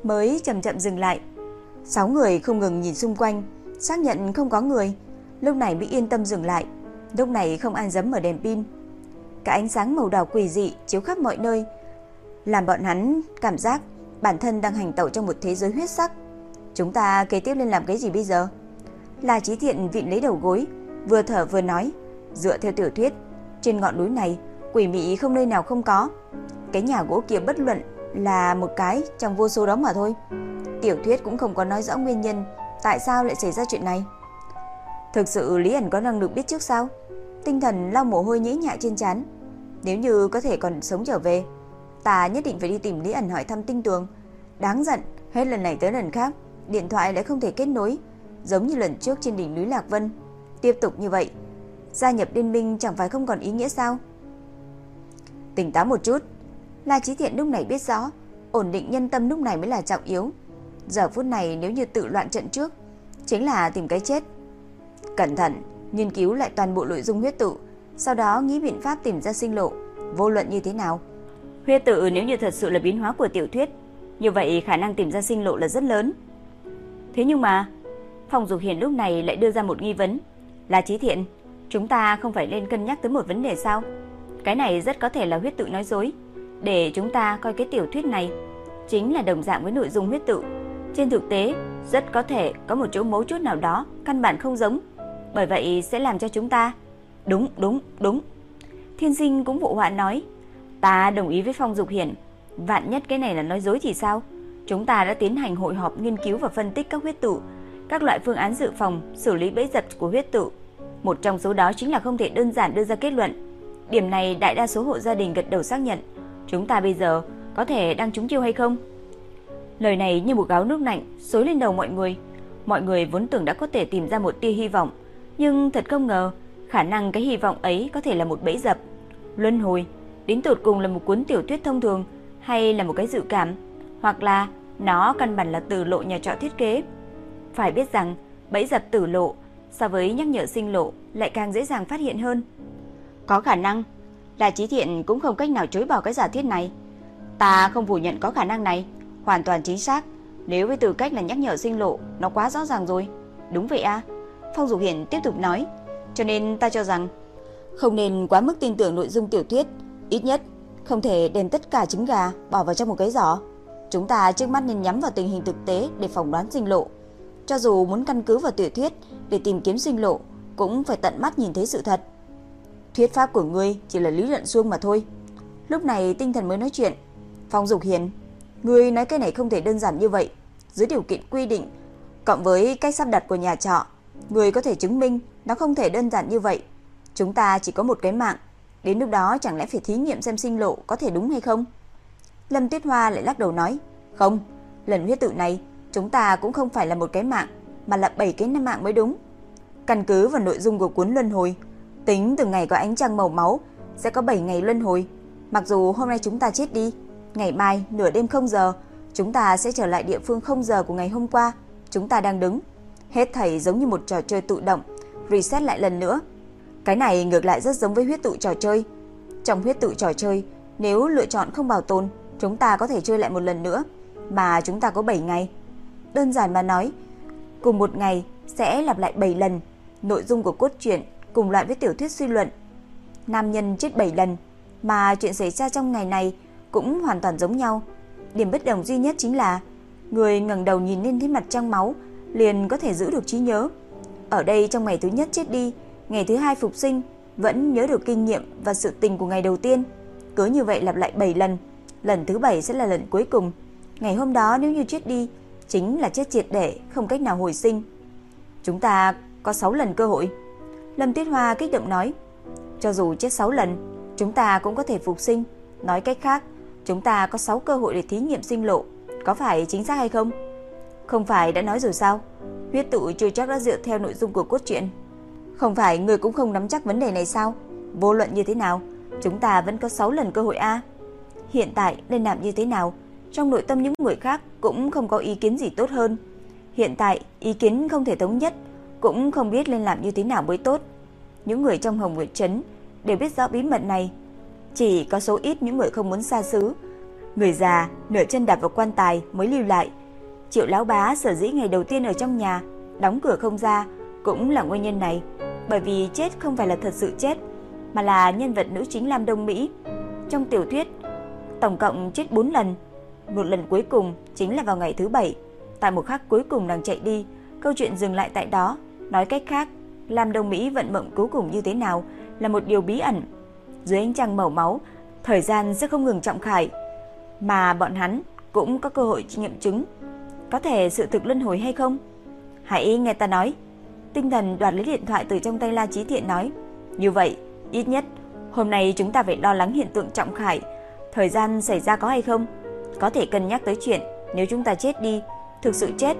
mới chậm chậm dừng lại. Sáu người không ngừng nhìn xung quanh, xác nhận không có người, lúc này mới yên tâm dừng lại. Lúc này không ăn dấm mở đèn pin. Cả ánh sáng màu đỏ quỷ dị chiếu khắp mọi nơi, làm bọn hắn cảm giác bản thân đang hành tẩu trong một thế giới huyết sắc. Chúng ta kế tiếp nên làm cái gì bây giờ? La Chí Thiện vịn lấy đầu gối, vừa thở vừa nói, dựa theo tiểu thuyết, trên ngọn núi này quỷ mị không nơi nào không có. Cái nhà gỗ kia bất luận là một cái trong vô số đó mà thôi. Tiểu thuyết cũng không có nói rõ nguyên nhân tại sao lại xảy ra chuyện này. Thực sự Lý ẩn có năng lực biết trước sao? Tinh thần lau mồ hôi nhễ nhại trên trán. Nếu như có thể còn sống trở về, ta nhất định phải đi tìm Lý ẩn hỏi thăm tinh tường. Đáng giận, hết lần này tới lần khác, điện thoại lại không thể kết nối, giống như lần trước trên đỉnh núi Lạc Vân. Tiếp tục như vậy, gia nhập liên minh chẳng phải không còn ý nghĩa sao? Tỉnh táo một chút, La Chí Thiện lúc này biết rõ, ổn định nhân tâm lúc này mới là trọng yếu. Giờ phút này nếu như tự loạn trận trước, chính là tìm cái chết. Cẩn thận, nghiên cứu lại toàn bộ nội dung huyết tự, sau đó nghĩ biện pháp tìm ra sinh lộ, vô luận như thế nào. Huyết tự nếu như thật sự là biến hóa của tiểu thuyết, như vậy khả năng tìm ra sinh lộ là rất lớn. Thế nhưng mà, Phong Dục Hiền lúc này lại đưa ra một nghi vấn, là Chí Thiện, chúng ta không phải nên cân nhắc tới một vấn đề sao? Cái này rất có thể là huyết tự nói dối, để chúng ta coi cái tiểu thuyết này chính là đồng dạng với nội dung huyết tự. Trên thực tế, rất có thể có một chỗ mấu chốt nào đó căn bản không giống, bởi vậy sẽ làm cho chúng ta Đúng, đúng, đúng. Thiên sinh cũng vụ họa nói, ta đồng ý với Phong Dục Hiển, vạn nhất cái này là nói dối thì sao? Chúng ta đã tiến hành hội họp nghiên cứu và phân tích các huyết tự, các loại phương án dự phòng, xử lý bẫy dập của huyết tự. Một trong số đó chính là không thể đơn giản đưa ra kết luận. Điểm này đại đa số hộ gia đình gật đầu xác nhận. Chúng ta bây giờ có thể đang trúng chiêu hay không? Lời này như một gáo nước lạnh xối lên đầu mọi người. Mọi người vốn tưởng đã có thể tìm ra một tia hy vọng, nhưng thật không ngờ, khả năng cái hy vọng ấy có thể là một bẫy dập. Luân hồi, đến tột cùng là một cuốn tiểu thuyết thông thường hay là một cái dự cảm, hoặc là nó căn bản là từ lộ nhà trọ thiết kế. Phải biết rằng, bẫy dập tử lộ so với nhắc nhở sinh lộ lại càng dễ dàng phát hiện hơn. Có khả năng, là trí thiện cũng không cách nào chối bỏ cái giả thiết này. Ta không phủ nhận có khả năng này, hoàn toàn chính xác. Nếu với tư cách là nhắc nhở sinh lộ, nó quá rõ ràng rồi. Đúng vậy à? Phong Dục Hiển tiếp tục nói. Cho nên ta cho rằng, không nên quá mức tin tưởng nội dung tiểu thuyết. Ít nhất, không thể đem tất cả trứng gà bỏ vào trong một cái giỏ. Chúng ta trước mắt nên nhắm vào tình hình thực tế để phỏng đoán sinh lộ. Cho dù muốn căn cứ vào tiểu thuyết để tìm kiếm sinh lộ, cũng phải tận mắt nhìn thấy sự thật. Thuyết pháp của ngươi chỉ là lý luận suông mà thôi. Lúc này tinh thần mới nói chuyện. Phong Dục Hiền, ngươi nói cái này không thể đơn giản như vậy. Dưới điều kiện quy định, cộng với cách sắp đặt của nhà trọ, ngươi có thể chứng minh nó không thể đơn giản như vậy. Chúng ta chỉ có một cái mạng, đến lúc đó chẳng lẽ phải thí nghiệm xem sinh lộ có thể đúng hay không? Lâm Tuyết Hoa lại lắc đầu nói, không, lần huyết tự này chúng ta cũng không phải là một cái mạng, mà là bảy cái năm mạng mới đúng. Căn cứ vào nội dung của cuốn luân hồi, tính từ ngày có ánh trăng màu máu sẽ có 7 ngày luân hồi. Mặc dù hôm nay chúng ta chết đi, ngày mai nửa đêm không giờ, chúng ta sẽ trở lại địa phương không giờ của ngày hôm qua, chúng ta đang đứng. Hết thảy giống như một trò chơi tự động, reset lại lần nữa. Cái này ngược lại rất giống với huyết tụ trò chơi. Trong huyết tụ trò chơi, nếu lựa chọn không bảo tồn, chúng ta có thể chơi lại một lần nữa, mà chúng ta có 7 ngày. Đơn giản mà nói, cùng một ngày sẽ lặp lại 7 lần. Nội dung của cốt truyện cùng loại với tiểu thuyết suy luận. Nam nhân chết 7 lần, mà chuyện xảy ra trong ngày này cũng hoàn toàn giống nhau. Điểm bất đồng duy nhất chính là người ngẩng đầu nhìn lên thấy mặt trăng máu liền có thể giữ được trí nhớ. Ở đây trong ngày thứ nhất chết đi, ngày thứ hai phục sinh vẫn nhớ được kinh nghiệm và sự tình của ngày đầu tiên. Cứ như vậy lặp lại 7 lần, lần thứ 7 sẽ là lần cuối cùng. Ngày hôm đó nếu như chết đi, chính là chết triệt để, không cách nào hồi sinh. Chúng ta có 6 lần cơ hội. Lâm Tuyết Hoa kích động nói, cho dù chết 6 lần, chúng ta cũng có thể phục sinh. Nói cách khác, chúng ta có 6 cơ hội để thí nghiệm sinh lộ, có phải chính xác hay không? Không phải đã nói rồi sao? Huyết tụ chưa chắc đã dựa theo nội dung của cốt truyện. Không phải người cũng không nắm chắc vấn đề này sao? Vô luận như thế nào, chúng ta vẫn có 6 lần cơ hội a. Hiện tại nên làm như thế nào? Trong nội tâm những người khác cũng không có ý kiến gì tốt hơn. Hiện tại ý kiến không thể thống nhất, cũng không biết nên làm như thế nào mới tốt. Những người trong Hồng Nguyệt Trấn đều biết rõ bí mật này. Chỉ có số ít những người không muốn xa xứ. Người già, nửa chân đạp vào quan tài mới lưu lại. Triệu Lão Bá sở dĩ ngày đầu tiên ở trong nhà, đóng cửa không ra, cũng là nguyên nhân này. Bởi vì chết không phải là thật sự chết, mà là nhân vật nữ chính Lam Đông Mỹ. Trong tiểu thuyết, tổng cộng chết 4 lần. Một lần cuối cùng chính là vào ngày thứ bảy. Tại một khắc cuối cùng nàng chạy đi, câu chuyện dừng lại tại đó. Nói cách khác, Lam Đông Mỹ vận mộng cuối cùng như thế nào là một điều bí ẩn. Dưới ánh trăng màu máu, thời gian sẽ không ngừng trọng khải, mà bọn hắn cũng có cơ hội nghiệm chứng. Có thể sự thực luân hồi hay không? Hãy nghe ta nói. Tinh thần đoạt lấy điện thoại từ trong tay La Chí Thiện nói. Như vậy, ít nhất, hôm nay chúng ta phải lo lắng hiện tượng trọng khải. Thời gian xảy ra có hay không? Có thể cân nhắc tới chuyện nếu chúng ta chết đi, thực sự chết.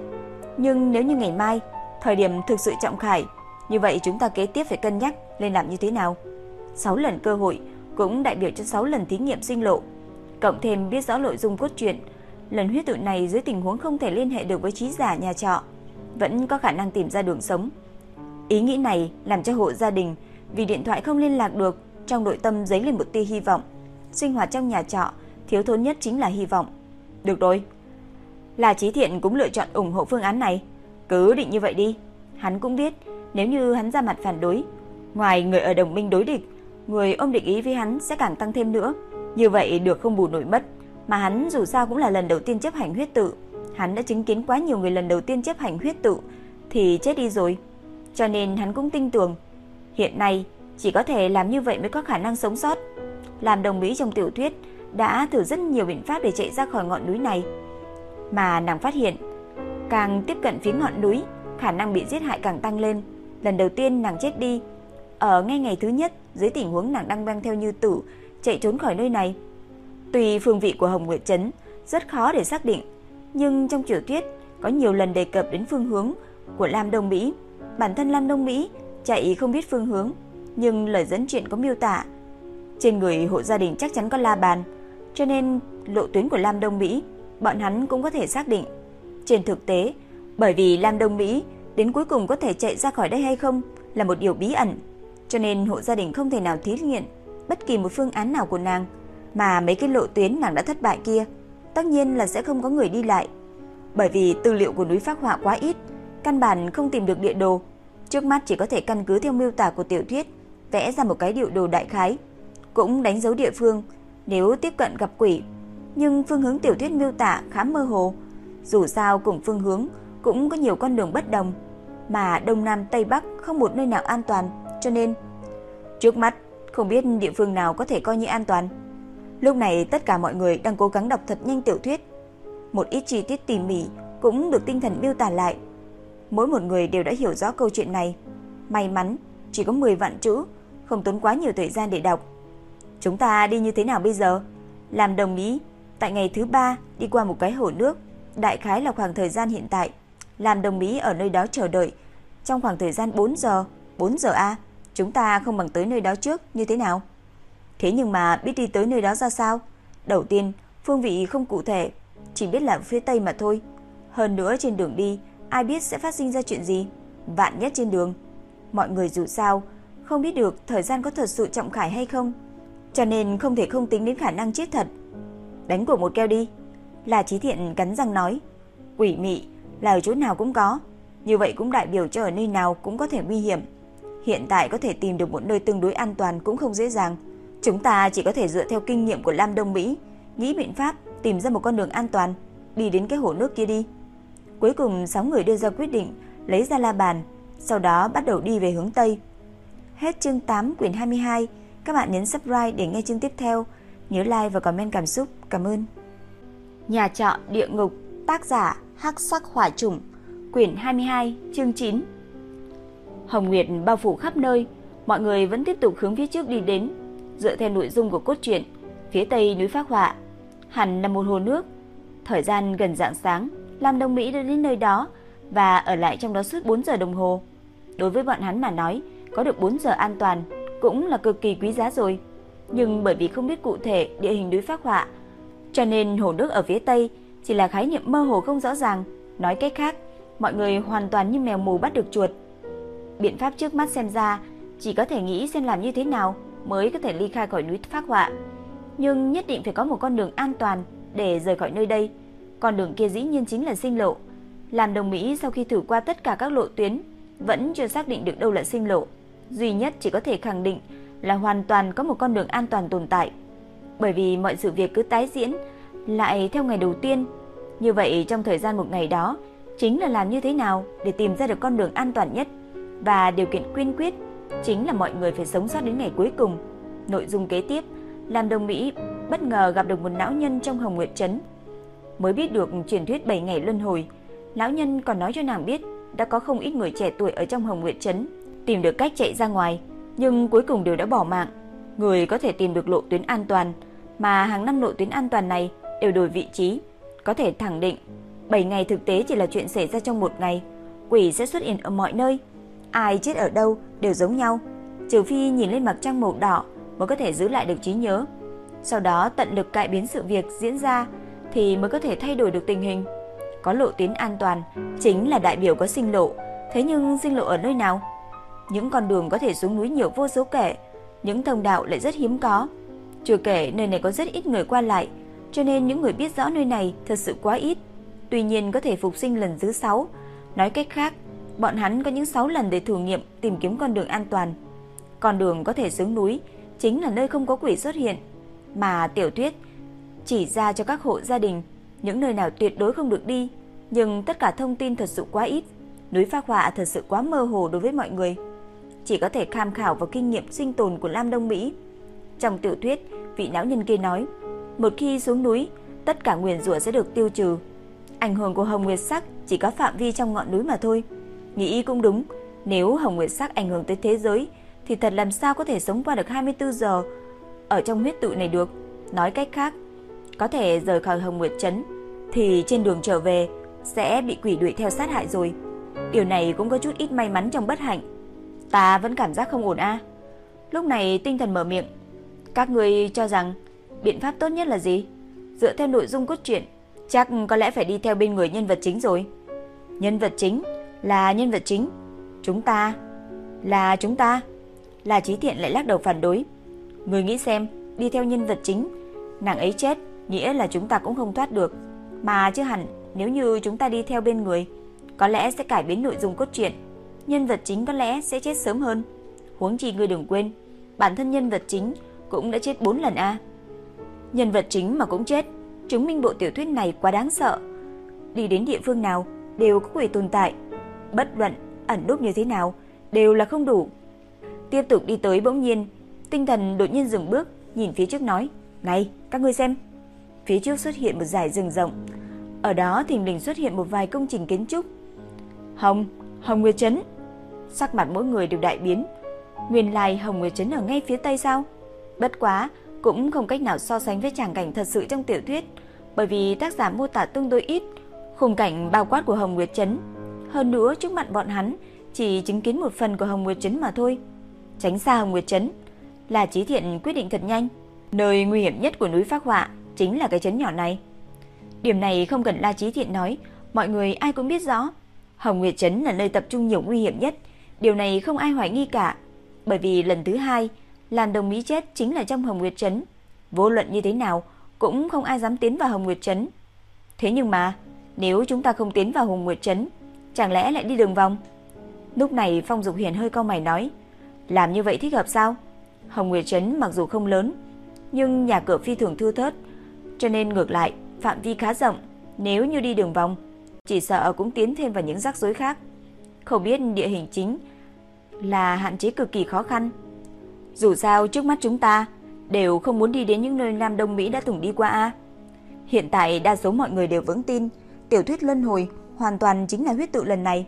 Nhưng nếu như ngày mai, thời điểm thực sự trọng khải, như vậy chúng ta kế tiếp phải cân nhắc nên làm như thế nào. 6 lần cơ hội cũng đại biểu cho 6 lần thí nghiệm sinh lộ. Cộng thêm biết rõ nội dung cốt truyện, lần huyết tự này dưới tình huống không thể liên hệ được với trí giả nhà trọ, vẫn có khả năng tìm ra đường sống. Ý nghĩ này làm cho hộ gia đình vì điện thoại không liên lạc được, trong nội tâm dấy lên một tia hy vọng. Sinh hoạt trong nhà trọ, thiếu thốn nhất chính là hy vọng. Được rồi. Là Chí Thiện cũng lựa chọn ủng hộ phương án này, cứ định như vậy đi. Hắn cũng biết, nếu như hắn ra mặt phản đối, ngoài người ở đồng minh đối địch, người ôm địch ý với hắn sẽ càng tăng thêm nữa. Như vậy được không bù nổi mất, mà hắn dù sao cũng là lần đầu tiên chấp hành huyết tự. Hắn đã chứng kiến quá nhiều người lần đầu tiên chấp hành huyết tự thì chết đi rồi. Cho nên hắn cũng tin tưởng, hiện nay chỉ có thể làm như vậy mới có khả năng sống sót. Làm đồng mỹ trong tiểu thuyết đã thử rất nhiều biện pháp để chạy ra khỏi ngọn núi này. Mà nàng phát hiện, càng tiếp cận phía ngọn núi, khả năng bị giết hại càng tăng lên. Lần đầu tiên nàng chết đi, ở ngay ngày thứ nhất, dưới tình huống nàng đang mang theo Như Tử chạy trốn khỏi nơi này. tùy phương vị của Hồng Nguyệt Trấn rất khó để xác định, nhưng trong tiểu thuyết có nhiều lần đề cập đến phương hướng của Lam Đông Mỹ. Bản thân Lam Đông Mỹ chạy không biết phương hướng, nhưng lời dẫn chuyện có miêu tả trên người hộ gia đình chắc chắn có la bàn, cho nên lộ tuyến của Lam Đông Mỹ bọn hắn cũng có thể xác định. Trên thực tế, bởi vì Lam Đông Mỹ đến cuối cùng có thể chạy ra khỏi đây hay không là một điều bí ẩn, cho nên hộ gia đình không thể nào thí nghiệm bất kỳ một phương án nào của nàng, mà mấy cái lộ tuyến nàng đã thất bại kia, tất nhiên là sẽ không có người đi lại. Bởi vì tư liệu của núi phác họa quá ít, căn bản không tìm được địa đồ, trước mắt chỉ có thể căn cứ theo miêu tả của tiểu thuyết, vẽ ra một cái địa đồ đại khái, cũng đánh dấu địa phương nếu tiếp cận gặp quỷ. Nhưng phương hướng tiểu thuyết miêu tả khá mơ hồ, dù sao cùng phương hướng cũng có nhiều con đường bất đồng, mà đông nam tây bắc không một nơi nào an toàn, cho nên trước mắt không biết địa phương nào có thể coi như an toàn. Lúc này tất cả mọi người đang cố gắng đọc thật nhanh tiểu thuyết. Một ít chi tiết tỉ mỉ cũng được tinh thần miêu tả lại. Mỗi một người đều đã hiểu rõ câu chuyện này. May mắn, chỉ có 10 vạn chữ, không tốn quá nhiều thời gian để đọc. Chúng ta đi như thế nào bây giờ? Làm đồng ý, tại ngày thứ ba đi qua một cái hồ nước, đại khái là khoảng thời gian hiện tại. Làm đồng ý ở nơi đó chờ đợi trong khoảng thời gian 4 giờ, 4 giờ a, chúng ta không bằng tới nơi đó trước như thế nào? Thế nhưng mà biết đi tới nơi đó ra sao? Đầu tiên, phương vị không cụ thể, chỉ biết là phía tây mà thôi. Hơn nữa trên đường đi, ai biết sẽ phát sinh ra chuyện gì? Vạn nhất trên đường, mọi người dù sao không biết được thời gian có thật sự trọng khải hay không, cho nên không thể không tính đến khả năng chết thật. Đánh của một keo đi. Là trí Thiện cắn răng nói, quỷ mị là ở chỗ nào cũng có, như vậy cũng đại biểu cho ở nơi nào cũng có thể nguy hiểm. Hiện tại có thể tìm được một nơi tương đối an toàn cũng không dễ dàng. Chúng ta chỉ có thể dựa theo kinh nghiệm của Lam Đông Mỹ, nghĩ biện pháp tìm ra một con đường an toàn, đi đến cái hồ nước kia đi. Cuối cùng 6 người đưa ra quyết định, lấy ra la bàn, sau đó bắt đầu đi về hướng Tây. Hết chương 8 quyển 22, các bạn nhấn subscribe để nghe chương tiếp theo. Nhớ like và comment cảm xúc. Cảm ơn. Nhà trọ địa ngục, tác giả Hắc Sắc Hỏa Trùng, quyển 22, chương 9. Hồng Nguyệt bao phủ khắp nơi, mọi người vẫn tiếp tục hướng phía trước đi đến, dựa theo nội dung của cốt truyện, phía tây núi Phác Họa, hẳn là một hồ nước. Thời gian gần rạng sáng, Lam Đông Mỹ đã đến nơi đó và ở lại trong đó suốt 4 giờ đồng hồ. Đối với bọn hắn mà nói, có được 4 giờ an toàn cũng là cực kỳ quý giá rồi. Nhưng bởi vì không biết cụ thể địa hình núi Phác Họa, cho nên hồ nước ở phía tây chỉ là khái niệm mơ hồ không rõ ràng. Nói cách khác, mọi người hoàn toàn như mèo mù bắt được chuột. Biện pháp trước mắt xem ra chỉ có thể nghĩ xem làm như thế nào mới có thể ly khai khỏi núi Phác Họa. Nhưng nhất định phải có một con đường an toàn để rời khỏi nơi đây. Con đường kia dĩ nhiên chính là sinh lộ. Làm đồng Mỹ sau khi thử qua tất cả các lộ tuyến, vẫn chưa xác định được đâu là sinh lộ. Duy nhất chỉ có thể khẳng định là hoàn toàn có một con đường an toàn tồn tại. Bởi vì mọi sự việc cứ tái diễn lại theo ngày đầu tiên. Như vậy trong thời gian một ngày đó, chính là làm như thế nào để tìm ra được con đường an toàn nhất. Và điều kiện quyên quyết chính là mọi người phải sống sót đến ngày cuối cùng. Nội dung kế tiếp, làm đồng Mỹ bất ngờ gặp được một lão nhân trong Hồng Nguyệt Trấn. Mới biết được truyền thuyết 7 ngày luân hồi, lão nhân còn nói cho nàng biết đã có không ít người trẻ tuổi ở trong Hồng Nguyệt Trấn tìm được cách chạy ra ngoài, nhưng cuối cùng đều đã bỏ mạng. Người có thể tìm được lộ tuyến an toàn, mà hàng năm lộ tuyến an toàn này đều đổi vị trí, có thể khẳng định 7 ngày thực tế chỉ là chuyện xảy ra trong một ngày, quỷ sẽ xuất hiện ở mọi nơi, ai chết ở đâu đều giống nhau, trừ phi nhìn lên mặt trăng màu đỏ mới có thể giữ lại được trí nhớ. Sau đó tận lực cải biến sự việc diễn ra thì mới có thể thay đổi được tình hình. Có lộ tuyến an toàn chính là đại biểu có sinh lộ, thế nhưng sinh lộ ở nơi nào? Những con đường có thể xuống núi nhiều vô số kể, những thông đạo lại rất hiếm có. Chưa kể nơi này có rất ít người qua lại, cho nên những người biết rõ nơi này thật sự quá ít. Tuy nhiên có thể phục sinh lần thứ 6. Nói cách khác, bọn hắn có những 6 lần để thử nghiệm tìm kiếm con đường an toàn. Con đường có thể xuống núi chính là nơi không có quỷ xuất hiện, mà tiểu tuyết chỉ ra cho các hộ gia đình những nơi nào tuyệt đối không được đi, nhưng tất cả thông tin thật sự quá ít. Núi Phác Họa thật sự quá mơ hồ đối với mọi người chỉ có thể tham khảo vào kinh nghiệm sinh tồn của Lam Đông Mỹ. Trong tiểu thuyết, vị lão nhân kia nói, một khi xuống núi, tất cả nguyền rủa sẽ được tiêu trừ. Ảnh hưởng của Hồng Nguyệt Sắc chỉ có phạm vi trong ngọn núi mà thôi. Nghĩ cũng đúng, nếu Hồng Nguyệt Sắc ảnh hưởng tới thế giới thì thật làm sao có thể sống qua được 24 giờ ở trong huyết tụ này được. Nói cách khác, có thể rời khỏi Hồng Nguyệt Trấn thì trên đường trở về sẽ bị quỷ đuổi theo sát hại rồi. Điều này cũng có chút ít may mắn trong bất hạnh. Ta vẫn cảm giác không ổn a. Lúc này tinh thần mở miệng. Các người cho rằng biện pháp tốt nhất là gì? Dựa theo nội dung cốt truyện, chắc có lẽ phải đi theo bên người nhân vật chính rồi. Nhân vật chính là nhân vật chính. Chúng ta là chúng ta. Là trí thiện lại lắc đầu phản đối. Người nghĩ xem, đi theo nhân vật chính, nàng ấy chết, nghĩa là chúng ta cũng không thoát được. Mà chứ hẳn, nếu như chúng ta đi theo bên người, có lẽ sẽ cải biến nội dung cốt truyện. Nhân vật chính có lẽ sẽ chết sớm hơn. Huống chi ngươi đừng quên, bản thân nhân vật chính cũng đã chết 4 lần a. Nhân vật chính mà cũng chết, chứng minh bộ tiểu thuyết này quá đáng sợ. Đi đến địa phương nào đều có quỷ tồn tại, bất luận ẩn núp như thế nào đều là không đủ. Tiếp tục đi tới bỗng nhiên, tinh thần đột nhiên dừng bước, nhìn phía trước nói: "Này, các ngươi xem." Phía trước xuất hiện một dải rừng rộng. Ở đó thình lình xuất hiện một vài công trình kiến trúc. Hồng, Hồng Nguyệt Trấn. Sắc mặt mỗi người đều đại biến. Nguyên lai Hồng Nguyệt Trấn ở ngay phía tây sao? Bất quá, cũng không cách nào so sánh với tràng cảnh thật sự trong tiểu thuyết, bởi vì tác giả mô tả tương đối ít khung cảnh bao quát của Hồng Nguyệt Trấn. Hơn nữa trước mặt bọn hắn chỉ chứng kiến một phần của Hồng Nguyệt Trấn mà thôi. Tránh xa Hồng Nguyệt Trấn là trí Thiện quyết định thật nhanh. Nơi nguy hiểm nhất của núi Phác Họa chính là cái trấn nhỏ này. Điểm này không cần La Chí Thiện nói, mọi người ai cũng biết rõ. Hồng Nguyệt Trấn là nơi tập trung nhiều nguy hiểm nhất, điều này không ai hoài nghi cả. Bởi vì lần thứ hai, làn Đồng Mỹ chết chính là trong Hồng Nguyệt Trấn. Vô luận như thế nào, cũng không ai dám tiến vào Hồng Nguyệt Trấn. Thế nhưng mà, nếu chúng ta không tiến vào Hồng Nguyệt Trấn, chẳng lẽ lại đi đường vòng? Lúc này Phong Dục Hiền hơi cau mày nói, làm như vậy thích hợp sao? Hồng Nguyệt Trấn mặc dù không lớn, nhưng nhà cửa phi thường thưa thớt, cho nên ngược lại phạm vi khá rộng, nếu như đi đường vòng, chỉ sợ cũng tiến thêm vào những rắc rối khác. Không biết địa hình chính là hạn chế cực kỳ khó khăn. Dù sao trước mắt chúng ta đều không muốn đi đến những nơi Nam Đông Mỹ đã từng đi qua a. Hiện tại đa số mọi người đều vững tin, tiểu thuyết luân hồi hoàn toàn chính là huyết tự lần này.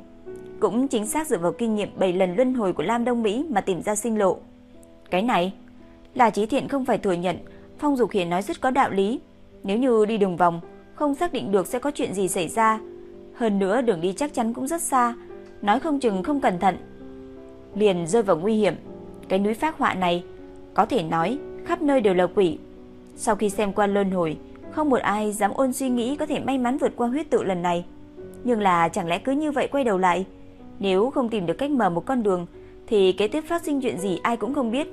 Cũng chính xác dựa vào kinh nghiệm 7 lần luân hồi của Lam Đông Mỹ mà tìm ra sinh lộ. Cái này là Chí Thiện không phải thừa nhận, Phong Dục hiển nói rất có đạo lý. Nếu như đi đường vòng, không xác định được sẽ có chuyện gì xảy ra. Hơn nữa đường đi chắc chắn cũng rất xa, nói không chừng không cẩn thận. Liền rơi vào nguy hiểm. Cái núi phác họa này, có thể nói khắp nơi đều là quỷ. Sau khi xem qua luân hồi, không một ai dám ôn suy nghĩ có thể may mắn vượt qua huyết tự lần này. Nhưng là chẳng lẽ cứ như vậy quay đầu lại, nếu không tìm được cách mở một con đường thì kế tiếp phát sinh chuyện gì ai cũng không biết.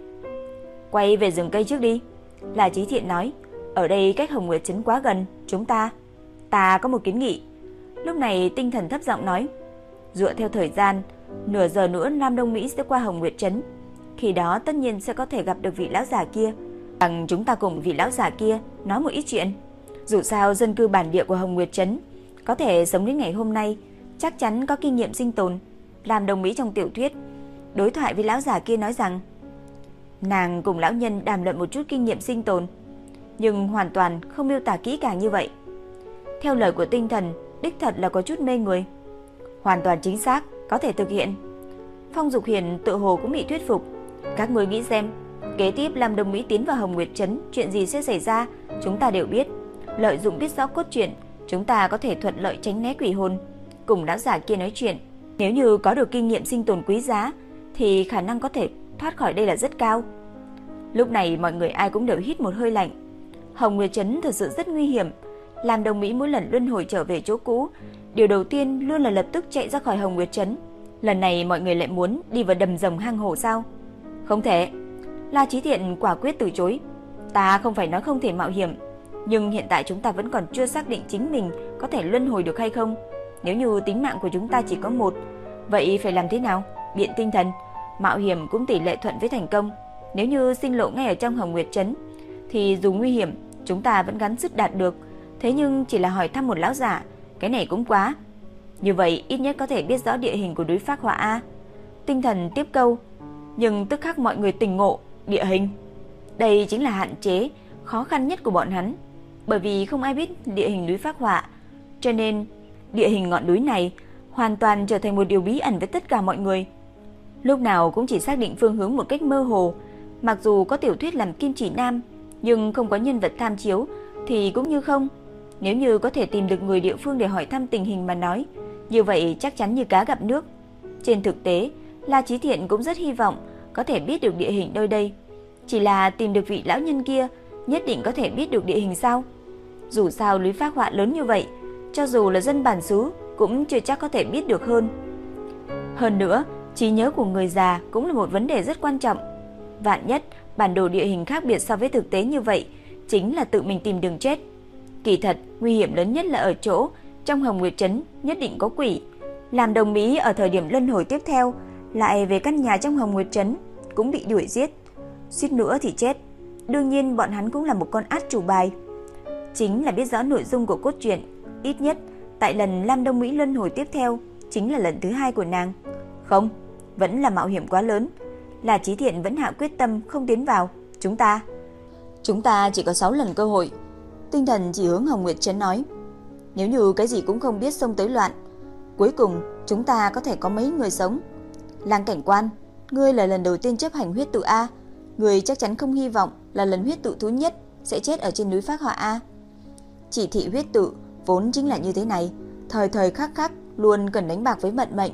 Quay về rừng cây trước đi, là Chí Thiện nói, ở đây cách Hồng Nguyệt trấn quá gần, chúng ta, ta có một kiến nghị. Lúc này tinh thần thấp giọng nói, dựa theo thời gian, nửa giờ nữa Nam Đông Mỹ sẽ qua Hồng Nguyệt trấn. Khi đó tất nhiên sẽ có thể gặp được vị lão già kia. Bằng chúng ta cùng vị lão già kia nói một ít chuyện. Dù sao dân cư bản địa của Hồng Nguyệt trấn có thể sống đến ngày hôm nay, chắc chắn có kinh nghiệm sinh tồn. Làm đồng ý trong tiểu thuyết, đối thoại với lão già kia nói rằng nàng cùng lão nhân đàm luận một chút kinh nghiệm sinh tồn, nhưng hoàn toàn không miêu tả kỹ càng như vậy. Theo lời của tinh thần, đích thật là có chút mê người. Hoàn toàn chính xác, có thể thực hiện. Phong Dục Hiền tự hồ cũng bị thuyết phục. Các người nghĩ xem, kế tiếp làm đồng Mỹ tiến vào Hồng Nguyệt Trấn, chuyện gì sẽ xảy ra, chúng ta đều biết. Lợi dụng biết rõ cốt truyện, chúng ta có thể thuận lợi tránh né quỷ hồn. Cùng lão giả kia nói chuyện, nếu như có được kinh nghiệm sinh tồn quý giá, thì khả năng có thể thoát khỏi đây là rất cao. Lúc này mọi người ai cũng đều hít một hơi lạnh. Hồng Nguyệt Trấn thật sự rất nguy hiểm. Làm đồng Mỹ mỗi lần luân hồi trở về chỗ cũ, điều đầu tiên luôn là lập tức chạy ra khỏi Hồng Nguyệt Trấn. Lần này mọi người lại muốn đi vào đầm rồng hang hổ sao? Không thể. La Chí Thiện quả quyết từ chối. Ta không phải nói không thể mạo hiểm, nhưng hiện tại chúng ta vẫn còn chưa xác định chính mình có thể luân hồi được hay không. Nếu như tính mạng của chúng ta chỉ có một, vậy phải làm thế nào? Biện tinh thần, mạo hiểm cũng tỷ lệ thuận với thành công. Nếu như sinh lộ ngay ở trong Hồng Nguyệt Trấn, thì dù nguy hiểm, chúng ta vẫn gắn sức đạt được. Thế nhưng chỉ là hỏi thăm một lão giả, cái này cũng quá. Như vậy ít nhất có thể biết rõ địa hình của núi Phác Họa A. Tinh thần tiếp câu, nhưng tức khắc mọi người tỉnh ngộ, địa hình. Đây chính là hạn chế khó khăn nhất của bọn hắn, bởi vì không ai biết địa hình núi Phác Họa, cho nên địa hình ngọn núi này hoàn toàn trở thành một điều bí ẩn với tất cả mọi người. Lúc nào cũng chỉ xác định phương hướng một cách mơ hồ, mặc dù có tiểu thuyết làm kim chỉ nam, nhưng không có nhân vật tham chiếu thì cũng như không. Nếu như có thể tìm được người địa phương để hỏi thăm tình hình mà nói, như vậy chắc chắn như cá gặp nước. Trên thực tế, La Chí Thiện cũng rất hy vọng có thể biết được địa hình nơi đây. Chỉ là tìm được vị lão nhân kia, nhất định có thể biết được địa hình sao? Dù sao lưới phác họa lớn như vậy, cho dù là dân bản xứ cũng chưa chắc có thể biết được hơn. Hơn nữa, trí nhớ của người già cũng là một vấn đề rất quan trọng. Vạn nhất, bản đồ địa hình khác biệt so với thực tế như vậy, chính là tự mình tìm đường chết. Kỳ thật, nguy hiểm lớn nhất là ở chỗ trong Hồng Nguyệt trấn nhất định có quỷ. Làm đồng Mỹ ở thời điểm luân hồi tiếp theo, lại về căn nhà trong Hồng Nguyệt trấn cũng bị đuổi giết, suýt nữa thì chết. Đương nhiên bọn hắn cũng là một con át chủ bài. Chính là biết rõ nội dung của cốt truyện, ít nhất tại lần Lam Đông Mỹ luân hồi tiếp theo chính là lần thứ hai của nàng. Không, vẫn là mạo hiểm quá lớn, là Chí Thiện vẫn hạ quyết tâm không tiến vào. Chúng ta, chúng ta chỉ có 6 lần cơ hội. Tinh thần chỉ hướng Hồng Nguyệt Trấn nói, nếu như cái gì cũng không biết xông tới loạn, cuối cùng chúng ta có thể có mấy người sống. Làng cảnh quan, ngươi là lần đầu tiên chấp hành huyết tụ A, người chắc chắn không hy vọng là lần huyết tụ thứ nhất sẽ chết ở trên núi Phác Họa A. Chỉ thị huyết tụ vốn chính là như thế này, thời thời khắc khắc luôn cần đánh bạc với vận mệnh.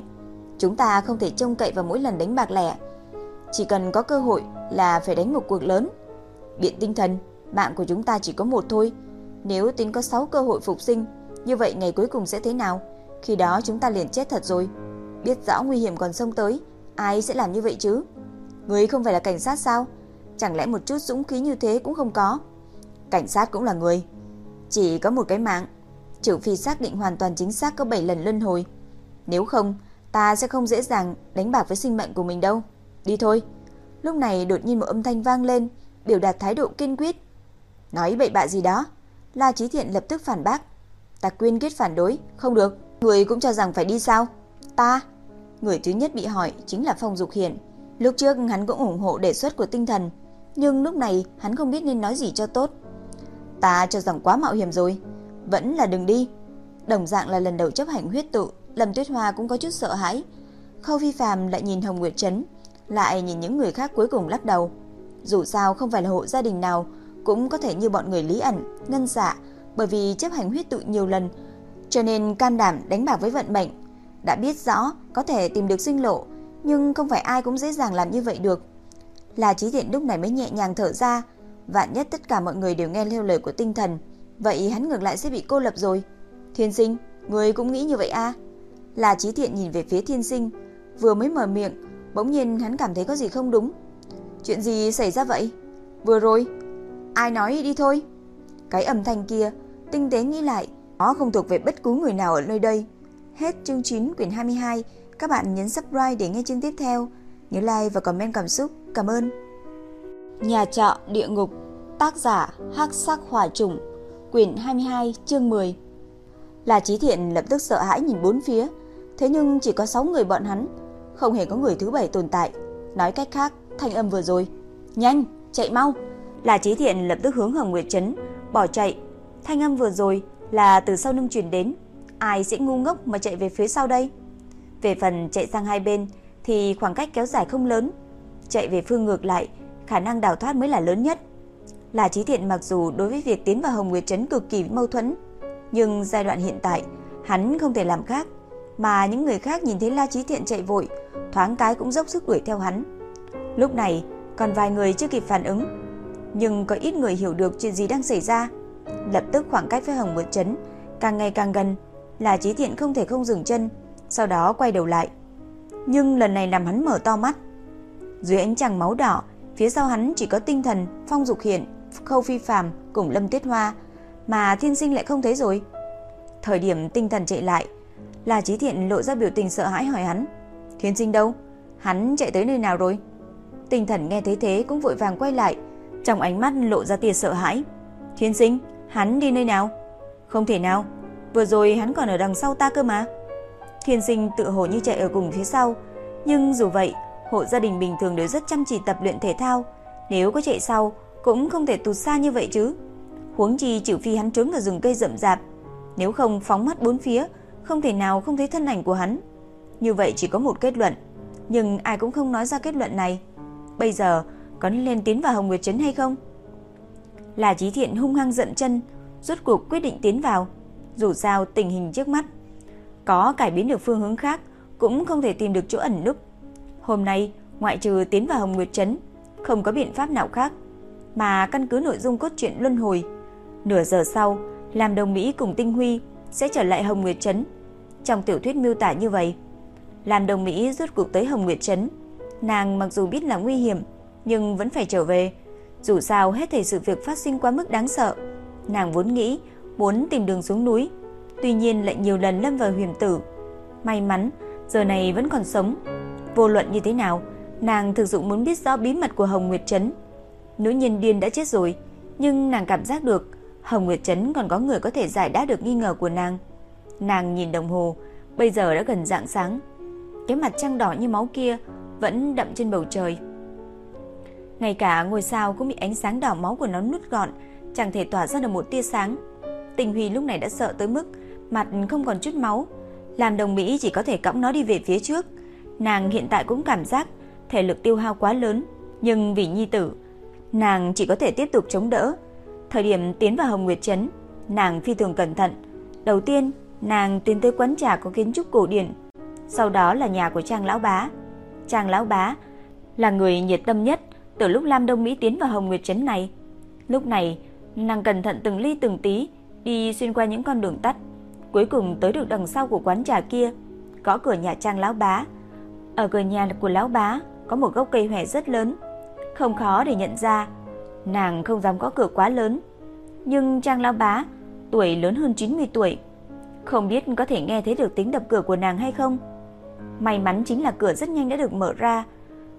Chúng ta không thể trông cậy vào mỗi lần đánh bạc lẻ. Chỉ cần có cơ hội là phải đánh một cuộc lớn. Biện tinh thần, mạng của chúng ta chỉ có một thôi. Nếu tính có 6 cơ hội phục sinh, như vậy ngày cuối cùng sẽ thế nào? Khi đó chúng ta liền chết thật rồi. Biết rõ nguy hiểm còn sông tới, ai sẽ làm như vậy chứ? Người không phải là cảnh sát sao? Chẳng lẽ một chút dũng khí như thế cũng không có? Cảnh sát cũng là người. Chỉ có một cái mạng, trừ phi xác định hoàn toàn chính xác có 7 lần luân hồi. Nếu không, ta sẽ không dễ dàng đánh bạc với sinh mệnh của mình đâu. Đi thôi. Lúc này đột nhiên một âm thanh vang lên, biểu đạt thái độ kiên quyết. Nói bậy bạ gì đó? La Chí Thiện lập tức phản bác. Ta quyên quyết phản đối, không được. Người cũng cho rằng phải đi sao? Ta. Người thứ nhất bị hỏi chính là Phong Dục Hiển. Lúc trước hắn cũng ủng hộ đề xuất của tinh thần, nhưng lúc này hắn không biết nên nói gì cho tốt. Ta cho rằng quá mạo hiểm rồi, vẫn là đừng đi. Đồng dạng là lần đầu chấp hành huyết tụ, Lâm Tuyết Hoa cũng có chút sợ hãi. Khâu Phi Phàm lại nhìn Hồng Nguyệt Trấn, lại nhìn những người khác cuối cùng lắc đầu. Dù sao không phải là hộ gia đình nào cũng có thể như bọn người Lý ẩn, Ngân Dạ, bởi vì chấp hành huyết tụ nhiều lần, cho nên can đảm đánh bạc với vận mệnh. Đã biết rõ có thể tìm được sinh lộ, nhưng không phải ai cũng dễ dàng làm như vậy được. Là Chí Thiện lúc này mới nhẹ nhàng thở ra, vạn nhất tất cả mọi người đều nghe theo lời của tinh thần, vậy hắn ngược lại sẽ bị cô lập rồi. Thiên Sinh, người cũng nghĩ như vậy à? Là Chí Thiện nhìn về phía Thiên Sinh, vừa mới mở miệng, bỗng nhiên hắn cảm thấy có gì không đúng. Chuyện gì xảy ra vậy? Vừa rồi, ai nói đi thôi? Cái âm thanh kia, tinh tế nghĩ lại, nó không thuộc về bất cứ người nào ở nơi đây. Hết chương 9 quyển 22, các bạn nhấn subscribe để nghe chương tiếp theo. Nhớ like và comment cảm xúc. Cảm ơn. Nhà trọ địa ngục, tác giả Hắc Sắc Hỏa Trùng, quyển 22, chương 10. Là Chí Thiện lập tức sợ hãi nhìn bốn phía, thế nhưng chỉ có 6 người bọn hắn, không hề có người thứ bảy tồn tại. Nói cách khác, thanh âm vừa rồi, "Nhanh, chạy mau." Là Chí Thiện lập tức hướng Hồng Nguyệt trấn bỏ chạy. Thanh âm vừa rồi là từ sau lưng truyền đến, ai sẽ ngu ngốc mà chạy về phía sau đây? Về phần chạy sang hai bên thì khoảng cách kéo dài không lớn, chạy về phương ngược lại, khả năng đào thoát mới là lớn nhất. Là Chí Thiện mặc dù đối với việc tiến vào Hồng Nguyệt trấn cực kỳ mâu thuẫn, nhưng giai đoạn hiện tại, hắn không thể làm khác, mà những người khác nhìn thấy La Chí Thiện chạy vội, thoáng cái cũng dốc sức đuổi theo hắn. Lúc này, còn vài người chưa kịp phản ứng, nhưng có ít người hiểu được chuyện gì đang xảy ra. Lập tức khoảng cách với Hồng Nguyệt trấn càng ngày càng gần, là Chí Thiện không thể không dừng chân, sau đó quay đầu lại. Nhưng lần này làm hắn mở to mắt. Dưới ánh trăng máu đỏ, phía sau hắn chỉ có tinh thần, phong dục hiện, khâu phi phàm cùng lâm tiết hoa, mà thiên sinh lại không thấy rồi. Thời điểm tinh thần chạy lại, là Chí Thiện lộ ra biểu tình sợ hãi hỏi hắn. Thiên sinh đâu? Hắn chạy tới nơi nào rồi? Tinh thần nghe thấy thế cũng vội vàng quay lại, trong ánh mắt lộ ra tia sợ hãi. Thiên sinh, hắn đi nơi nào? Không thể nào, vừa rồi hắn còn ở đằng sau ta cơ mà. Thiên sinh tự hồ như chạy ở cùng phía sau, nhưng dù vậy, hộ gia đình bình thường đều rất chăm chỉ tập luyện thể thao, nếu có chạy sau cũng không thể tụt xa như vậy chứ. Huống chi trừ phi hắn trốn ở rừng cây rậm rạp, nếu không phóng mắt bốn phía, không thể nào không thấy thân ảnh của hắn. Như vậy chỉ có một kết luận, nhưng ai cũng không nói ra kết luận này. Bây giờ có nên lên tiến vào Hồng Nguyệt Trấn hay không? Là Chí Thiện hung hăng giận chân, rốt cuộc quyết định tiến vào. Dù sao tình hình trước mắt có cải biến được phương hướng khác cũng không thể tìm được chỗ ẩn núp. Hôm nay, ngoại trừ tiến vào Hồng Nguyệt Trấn, không có biện pháp nào khác, mà căn cứ nội dung cốt truyện luân hồi. Nửa giờ sau, làm đồng Mỹ cùng Tinh Huy sẽ trở lại Hồng Nguyệt Trấn. Trong tiểu thuyết miêu tả như vậy, làm đồng Mỹ rút cuộc tới Hồng Nguyệt Trấn. Nàng mặc dù biết là nguy hiểm, nhưng vẫn phải trở về. Dù sao hết thể sự việc phát sinh quá mức đáng sợ. Nàng vốn nghĩ muốn tìm đường xuống núi, tuy nhiên lại nhiều lần lâm vào hiểm tử. May mắn, giờ này vẫn còn sống. Vô luận như thế nào, nàng thực sự muốn biết rõ bí mật của Hồng Nguyệt Trấn. Nữ nhân điên đã chết rồi, nhưng nàng cảm giác được Hồng Nguyệt Trấn còn có người có thể giải đáp được nghi ngờ của nàng. Nàng nhìn đồng hồ, bây giờ đã gần rạng sáng. Cái mặt trăng đỏ như máu kia vẫn đậm trên bầu trời. Ngay cả ngôi sao cũng bị ánh sáng đỏ máu của nó nuốt gọn, chẳng thể tỏa ra được một tia sáng. Tình Huy lúc này đã sợ tới mức mặt không còn chút máu, làm đồng Mỹ chỉ có thể cõng nó đi về phía trước. Nàng hiện tại cũng cảm giác thể lực tiêu hao quá lớn, nhưng vì nhi tử, nàng chỉ có thể tiếp tục chống đỡ. Thời điểm tiến vào Hồng Nguyệt Trấn, nàng phi thường cẩn thận. Đầu tiên, nàng tiến tới quán trà có kiến trúc cổ điển, sau đó là nhà của Trang Lão Bá. Trang Lão Bá là người nhiệt tâm nhất từ lúc Lam Đông Mỹ tiến vào Hồng Nguyệt Trấn này. Lúc này, nàng cẩn thận từng ly từng tí đi xuyên qua những con đường tắt, cuối cùng tới được đằng sau của quán trà kia, có cửa nhà Trang Lão Bá. Ở cửa nhà của Lão Bá có một gốc cây hòe rất lớn, không khó để nhận ra. Nàng không dám có cửa quá lớn, nhưng Trang Lão Bá tuổi lớn hơn 90 tuổi, không biết có thể nghe thấy được tiếng đập cửa của nàng hay không. May mắn chính là cửa rất nhanh đã được mở ra.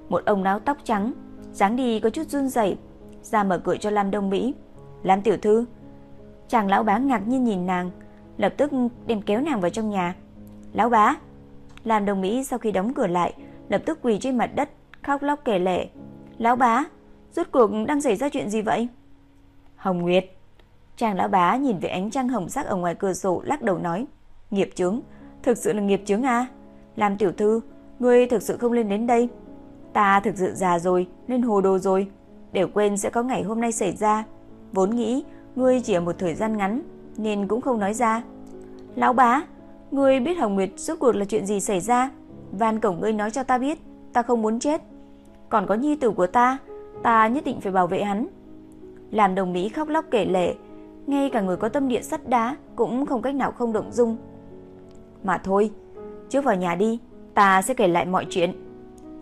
Một ông lão tóc trắng, dáng đi có chút run rẩy, ra mở cửa cho Lam Đông Mỹ. "Lam tiểu thư." Chàng lão bá ngạc nhiên nhìn nàng, lập tức đem kéo nàng vào trong nhà. "Lão bá." làm đồng Mỹ sau khi đóng cửa lại, lập tức quỳ trên mặt đất, khóc lóc kể lể. "Lão bá, rốt cuộc đang xảy ra chuyện gì vậy?" Hồng Nguyệt. Chàng lão bá nhìn về ánh trăng hồng sắc ở ngoài cửa sổ lắc đầu nói, "Nghiệp chướng, thực sự là nghiệp chướng à? làm tiểu thư, ngươi thực sự không lên đến đây?" Ta thực sự già rồi, nên hồ đồ rồi, đều quên sẽ có ngày hôm nay xảy ra. Vốn nghĩ ngươi chỉ ở một thời gian ngắn nên cũng không nói ra. Lão bá, ngươi biết Hồng Nguyệt rốt cuộc là chuyện gì xảy ra? Van cổng ngươi nói cho ta biết, ta không muốn chết. Còn có nhi tử của ta, ta nhất định phải bảo vệ hắn. Làm đồng Mỹ khóc lóc kể lệ, ngay cả người có tâm địa sắt đá cũng không cách nào không động dung. Mà thôi, trước vào nhà đi, ta sẽ kể lại mọi chuyện.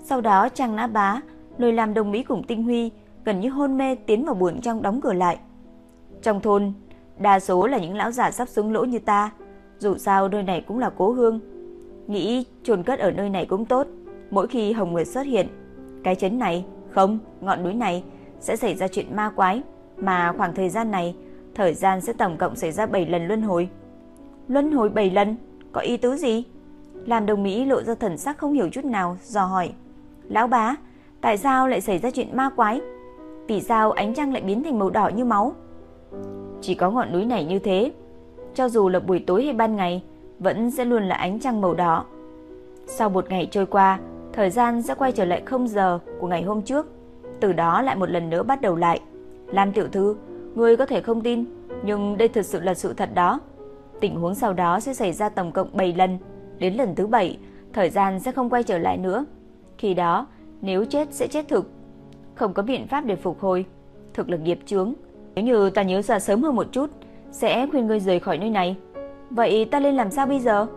Sau đó Trang Nã Bá lôi làm đồng Mỹ cùng Tinh Huy gần như hôn mê tiến vào buồng trong đóng cửa lại. Trong thôn, đa số là những lão già sắp xuống lỗ như ta, dù sao nơi này cũng là cố hương. Nghĩ chôn cất ở nơi này cũng tốt, mỗi khi Hồng Nguyệt xuất hiện, cái chấn này, không, ngọn núi này sẽ xảy ra chuyện ma quái, mà khoảng thời gian này, thời gian sẽ tổng cộng xảy ra 7 lần luân hồi. Luân hồi 7 lần, có ý tứ gì? Làm đồng Mỹ lộ ra thần sắc không hiểu chút nào, dò hỏi. Lão bá, tại sao lại xảy ra chuyện ma quái? Vì sao ánh trăng lại biến thành màu đỏ như máu? Chỉ có ngọn núi này như thế, cho dù là buổi tối hay ban ngày, vẫn sẽ luôn là ánh trăng màu đỏ. Sau một ngày trôi qua, thời gian sẽ quay trở lại không giờ của ngày hôm trước, từ đó lại một lần nữa bắt đầu lại. Lam tiểu thư, ngươi có thể không tin, nhưng đây thực sự là sự thật đó. Tình huống sau đó sẽ xảy ra tổng cộng 7 lần, đến lần thứ 7, thời gian sẽ không quay trở lại nữa. Khi đó, nếu chết sẽ chết thực, không có biện pháp để phục hồi, thực lực nghiệp chướng. Nếu như ta nhớ ra sớm hơn một chút, sẽ khuyên ngươi rời khỏi nơi này. Vậy ta nên làm sao bây giờ?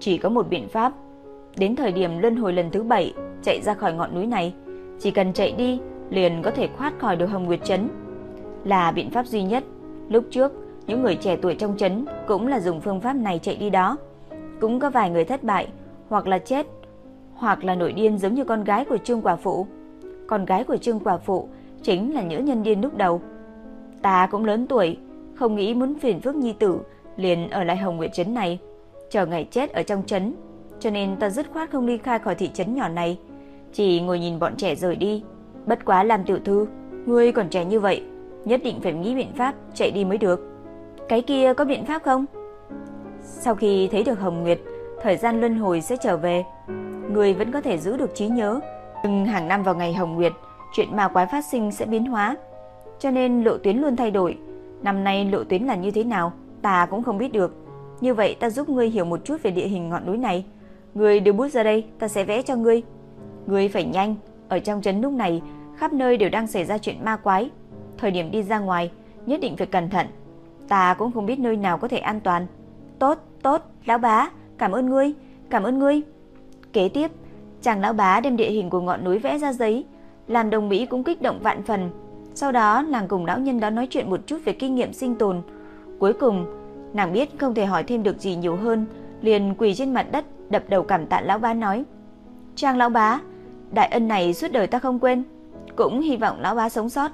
Chỉ có một biện pháp. Đến thời điểm luân hồi lần thứ 7, chạy ra khỏi ngọn núi này, chỉ cần chạy đi liền có thể thoát khỏi được Hồng Nguyệt trấn. Là biện pháp duy nhất. Lúc trước, những người trẻ tuổi trong trấn cũng là dùng phương pháp này chạy đi đó. Cũng có vài người thất bại, hoặc là chết hoặc là nổi điên giống như con gái của Trương Quả Phụ. Con gái của Trương Quả Phụ chính là nữ nhân điên lúc đầu. Ta cũng lớn tuổi, không nghĩ muốn phiền phức nhi tử, liền ở lại Hồng Nguyệt trấn này, chờ ngày chết ở trong trấn, cho nên ta dứt khoát không ly khai khỏi thị trấn nhỏ này, chỉ ngồi nhìn bọn trẻ rời đi. Bất quá làm tiểu thư, ngươi còn trẻ như vậy, nhất định phải nghĩ biện pháp chạy đi mới được. Cái kia có biện pháp không? Sau khi thấy được Hồng Nguyệt, thời gian luân hồi sẽ trở về, người vẫn có thể giữ được trí nhớ. Nhưng hàng năm vào ngày Hồng Nguyệt, chuyện ma quái phát sinh sẽ biến hóa, cho nên lộ tuyến luôn thay đổi. Năm nay lộ tuyến là như thế nào, ta cũng không biết được. Như vậy ta giúp ngươi hiểu một chút về địa hình ngọn núi này. Ngươi đưa bút ra đây, ta sẽ vẽ cho ngươi. Ngươi phải nhanh, ở trong trấn lúc này, khắp nơi đều đang xảy ra chuyện ma quái. Thời điểm đi ra ngoài, nhất định phải cẩn thận. Ta cũng không biết nơi nào có thể an toàn. Tốt, tốt, lão bá, cảm ơn ngươi, cảm ơn ngươi. Kế tiếp, chàng lão bá đem địa hình của ngọn núi vẽ ra giấy, làm đồng Mỹ cũng kích động vạn phần. Sau đó, nàng cùng lão nhân đó nói chuyện một chút về kinh nghiệm sinh tồn. Cuối cùng, nàng biết không thể hỏi thêm được gì nhiều hơn, liền quỳ trên mặt đất, đập đầu cảm tạ lão bá nói: trang lão bá, đại ân này suốt đời ta không quên, cũng hy vọng lão bá sống sót."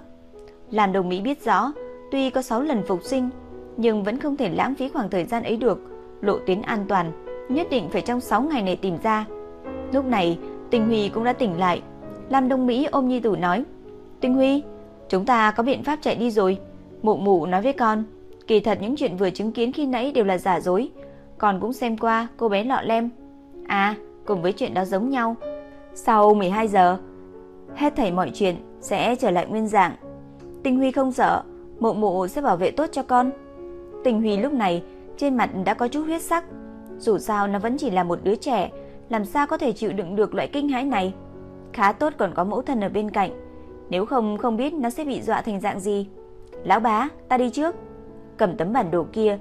Làm đồng Mỹ biết rõ, tuy có 6 lần phục sinh, nhưng vẫn không thể lãng phí khoảng thời gian ấy được, lộ tuyến an toàn, nhất định phải trong 6 ngày này tìm ra. Lúc này, Tình Huy cũng đã tỉnh lại. Lam Đông Mỹ ôm Nhi Tử nói, Tình Huy, chúng ta có biện pháp chạy đi rồi. Mụ mụ nói với con, kỳ thật những chuyện vừa chứng kiến khi nãy đều là giả dối. Con cũng xem qua cô bé lọ lem. À, cùng với chuyện đó giống nhau. Sau 12 giờ, hết thảy mọi chuyện sẽ trở lại nguyên dạng. Tình Huy không sợ, mụ mụ sẽ bảo vệ tốt cho con. Tình Huy lúc này trên mặt đã có chút huyết sắc. Dù sao nó vẫn chỉ là một đứa trẻ, làm sao có thể chịu đựng được loại kinh hãi này. Khá tốt còn có mẫu thân ở bên cạnh, nếu không không biết nó sẽ bị dọa thành dạng gì. Lão bá, ta đi trước. Cầm tấm bản đồ kia,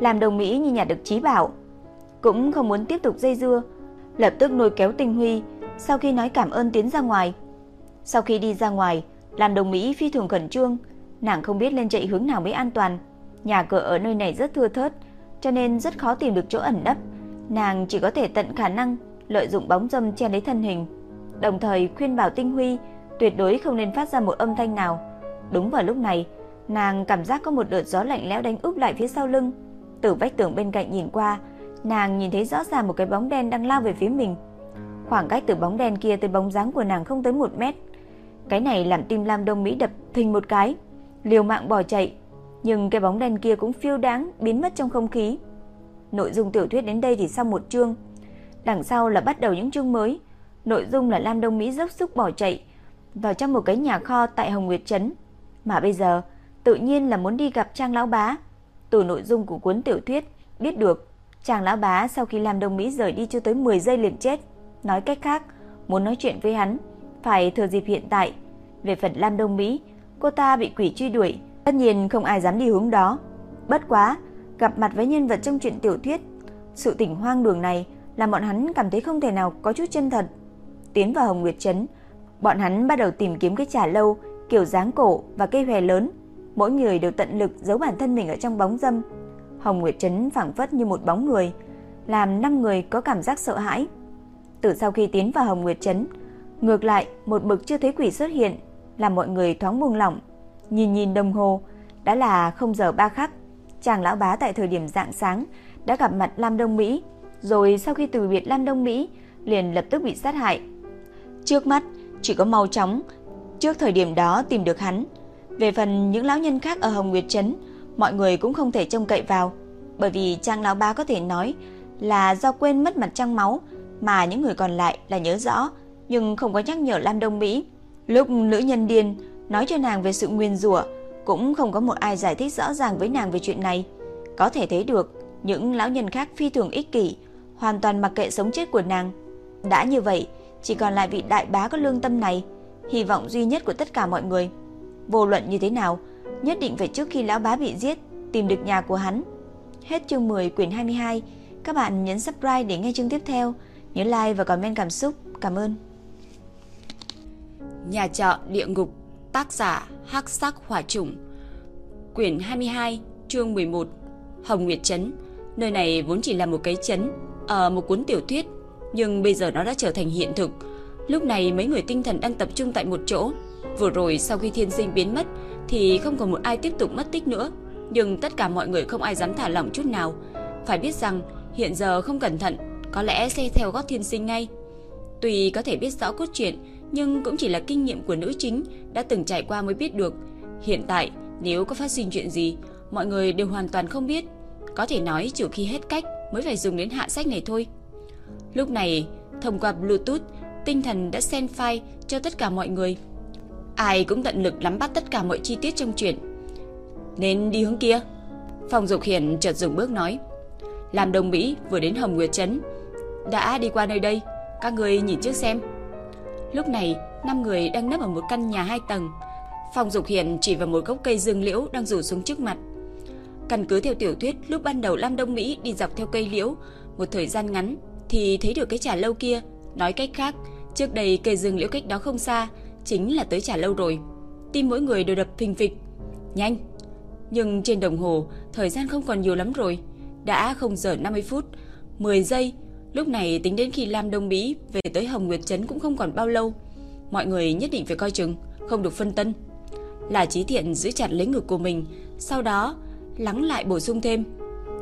làm đồng Mỹ như nhà được trí bảo. Cũng không muốn tiếp tục dây dưa, lập tức lôi kéo Tình Huy, sau khi nói cảm ơn tiến ra ngoài. Sau khi đi ra ngoài, làm đồng Mỹ phi thường khẩn trương, nàng không biết lên chạy hướng nào mới an toàn. Nhà cửa ở nơi này rất thưa thớt, cho nên rất khó tìm được chỗ ẩn nấp. Nàng chỉ có thể tận khả năng lợi dụng bóng dâm che lấy thân hình, đồng thời khuyên bảo Tinh Huy tuyệt đối không nên phát ra một âm thanh nào. Đúng vào lúc này, nàng cảm giác có một đợt gió lạnh lẽo đánh úp lại phía sau lưng. Từ vách tường bên cạnh nhìn qua, nàng nhìn thấy rõ ràng một cái bóng đen đang lao về phía mình. Khoảng cách từ bóng đen kia tới bóng dáng của nàng không tới một mét. Cái này làm tim Lam Đông Mỹ đập thình một cái, liều mạng bỏ chạy, nhưng cái bóng đen kia cũng phiêu đáng biến mất trong không khí. Nội dung tiểu thuyết đến đây thì xong một chương. Đằng sau là bắt đầu những chương mới. Nội dung là Lam Đông Mỹ dốc sức bỏ chạy vào trong một cái nhà kho tại Hồng Nguyệt trấn, mà bây giờ tự nhiên là muốn đi gặp Trang lão bá. Từ nội dung của cuốn tiểu thuyết biết được, Trang lão bá sau khi Lam Đông Mỹ rời đi chưa tới 10 giây liền chết. Nói cách khác, muốn nói chuyện với hắn phải thừa dịp hiện tại. Về phần Lam Đông Mỹ, cô ta bị quỷ truy đuổi, tất nhiên không ai dám đi hướng đó. Bất quá, gặp mặt với nhân vật trong truyện tiểu thuyết, sự tỉnh hoang đường này làm bọn hắn cảm thấy không thể nào có chút chân thật. Tiến vào Hồng Nguyệt trấn, bọn hắn bắt đầu tìm kiếm cái trà lâu kiểu dáng cổ và cây hòe lớn, mỗi người đều tận lực giấu bản thân mình ở trong bóng dâm. Hồng Nguyệt trấn phảng phất như một bóng người, làm năm người có cảm giác sợ hãi. Từ sau khi tiến vào Hồng Nguyệt trấn, ngược lại một bực chưa thấy quỷ xuất hiện, làm mọi người thoáng buông lỏng. Nhìn nhìn đồng hồ, đã là không giờ ba khắc. Chàng lão bá tại thời điểm dạng sáng đã gặp mặt Lam Đông Mỹ, rồi sau khi từ biệt Lam Đông Mỹ, liền lập tức bị sát hại. Trước mắt chỉ có mau chóng trước thời điểm đó tìm được hắn. Về phần những lão nhân khác ở Hồng Nguyệt trấn, mọi người cũng không thể trông cậy vào, bởi vì Trang lão ba có thể nói là do quên mất mặt trăng máu, mà những người còn lại là nhớ rõ, nhưng không có nhắc nhở Lam Đông Mỹ. Lúc nữ nhân điên nói cho nàng về sự nguyên rủa, cũng không có một ai giải thích rõ ràng với nàng về chuyện này. Có thể thấy được, những lão nhân khác phi thường ích kỷ, hoàn toàn mặc kệ sống chết của nàng. Đã như vậy, chỉ còn lại vị đại bá có lương tâm này, hy vọng duy nhất của tất cả mọi người. Vô luận như thế nào, nhất định phải trước khi lão bá bị giết, tìm được nhà của hắn. Hết chương 10 quyển 22, các bạn nhấn subscribe để nghe chương tiếp theo, nhớ like và comment cảm xúc. Cảm ơn. Nhà trọ địa ngục, tác giả Hắc Sắc Hỏa Trùng. Quyển 22, chương 11. Hồng Nguyệt trấn. Nơi này vốn chỉ là một cái trấn ở một cuốn tiểu thuyết, nhưng bây giờ nó đã trở thành hiện thực. Lúc này mấy người tinh thần đang tập trung tại một chỗ. Vừa rồi sau khi thiên sinh biến mất thì không còn một ai tiếp tục mất tích nữa, nhưng tất cả mọi người không ai dám thả lỏng chút nào. Phải biết rằng hiện giờ không cẩn thận, có lẽ sẽ theo gót thiên sinh ngay. Tuy có thể biết rõ cốt truyện, nhưng cũng chỉ là kinh nghiệm của nữ chính đã từng trải qua mới biết được. Hiện tại, nếu có phát sinh chuyện gì, mọi người đều hoàn toàn không biết. Có thể nói trừ khi hết cách mới phải dùng đến hạ sách này thôi. Lúc này, thông qua Bluetooth, tinh thần đã send file cho tất cả mọi người. Ai cũng tận lực nắm bắt tất cả mọi chi tiết trong chuyện. Nên đi hướng kia. Phòng Dục Hiển chợt dừng bước nói. Làm đồng Mỹ vừa đến Hồng Nguyệt Trấn. Đã đi qua nơi đây, các người nhìn trước xem. Lúc này, năm người đang nấp ở một căn nhà hai tầng. Phòng Dục Hiển chỉ vào một gốc cây dương liễu đang rủ xuống trước mặt. Căn cứ theo tiểu thuyết, lúc ban đầu Lam Đông Mỹ đi dọc theo cây liễu, một thời gian ngắn thì thấy được cái trà lâu kia. Nói cách khác, trước đây cây rừng liễu cách đó không xa, chính là tới trà lâu rồi. Tim mỗi người đều đập phình phịch. Nhanh! Nhưng trên đồng hồ, thời gian không còn nhiều lắm rồi. Đã không giờ 50 phút, 10 giây. Lúc này tính đến khi Lam Đông Mỹ về tới Hồng Nguyệt Trấn cũng không còn bao lâu. Mọi người nhất định phải coi chừng, không được phân tân. Là trí thiện giữ chặt lấy ngực của mình, sau đó lắng lại bổ sung thêm.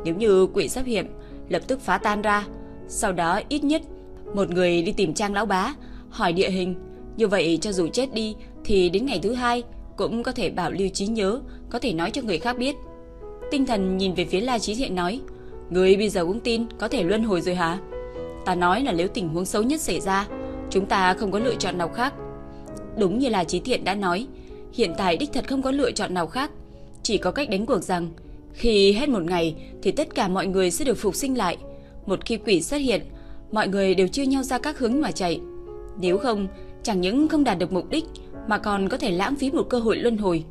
Nếu như quỷ sắp hiện, lập tức phá tan ra. Sau đó ít nhất một người đi tìm Trang Lão Bá, hỏi địa hình. Như vậy cho dù chết đi thì đến ngày thứ hai cũng có thể bảo lưu trí nhớ, có thể nói cho người khác biết. Tinh thần nhìn về phía La Trí Thiện nói, Người bây giờ cũng tin có thể luân hồi rồi hả? Ta nói là nếu tình huống xấu nhất xảy ra, chúng ta không có lựa chọn nào khác. Đúng như là Trí Thiện đã nói, hiện tại đích thật không có lựa chọn nào khác. Chỉ có cách đánh cuộc rằng, khi hết một ngày thì tất cả mọi người sẽ được phục sinh lại. Một khi quỷ xuất hiện, mọi người đều chia nhau ra các hướng mà chạy. Nếu không, chẳng những không đạt được mục đích mà còn có thể lãng phí một cơ hội luân hồi.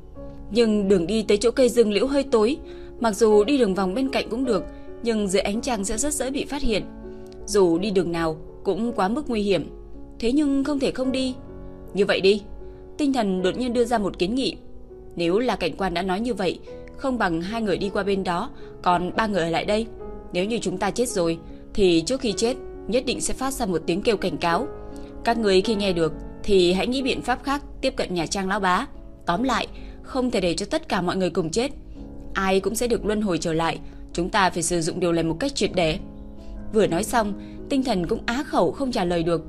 Nhưng đường đi tới chỗ cây rừng liễu hơi tối, mặc dù đi đường vòng bên cạnh cũng được, nhưng dưới ánh trăng sẽ rất dễ bị phát hiện. Dù đi đường nào cũng quá mức nguy hiểm, thế nhưng không thể không đi. Như vậy đi, tinh thần đột nhiên đưa ra một kiến nghị. Nếu là cảnh quan đã nói như vậy, không bằng hai người đi qua bên đó, còn ba người ở lại đây. Nếu như chúng ta chết rồi, thì trước khi chết, nhất định sẽ phát ra một tiếng kêu cảnh cáo. Các người khi nghe được, thì hãy nghĩ biện pháp khác tiếp cận nhà trang lão bá. Tóm lại, không thể để cho tất cả mọi người cùng chết. Ai cũng sẽ được luân hồi trở lại, chúng ta phải sử dụng điều này một cách triệt để. Vừa nói xong, tinh thần cũng á khẩu không trả lời được.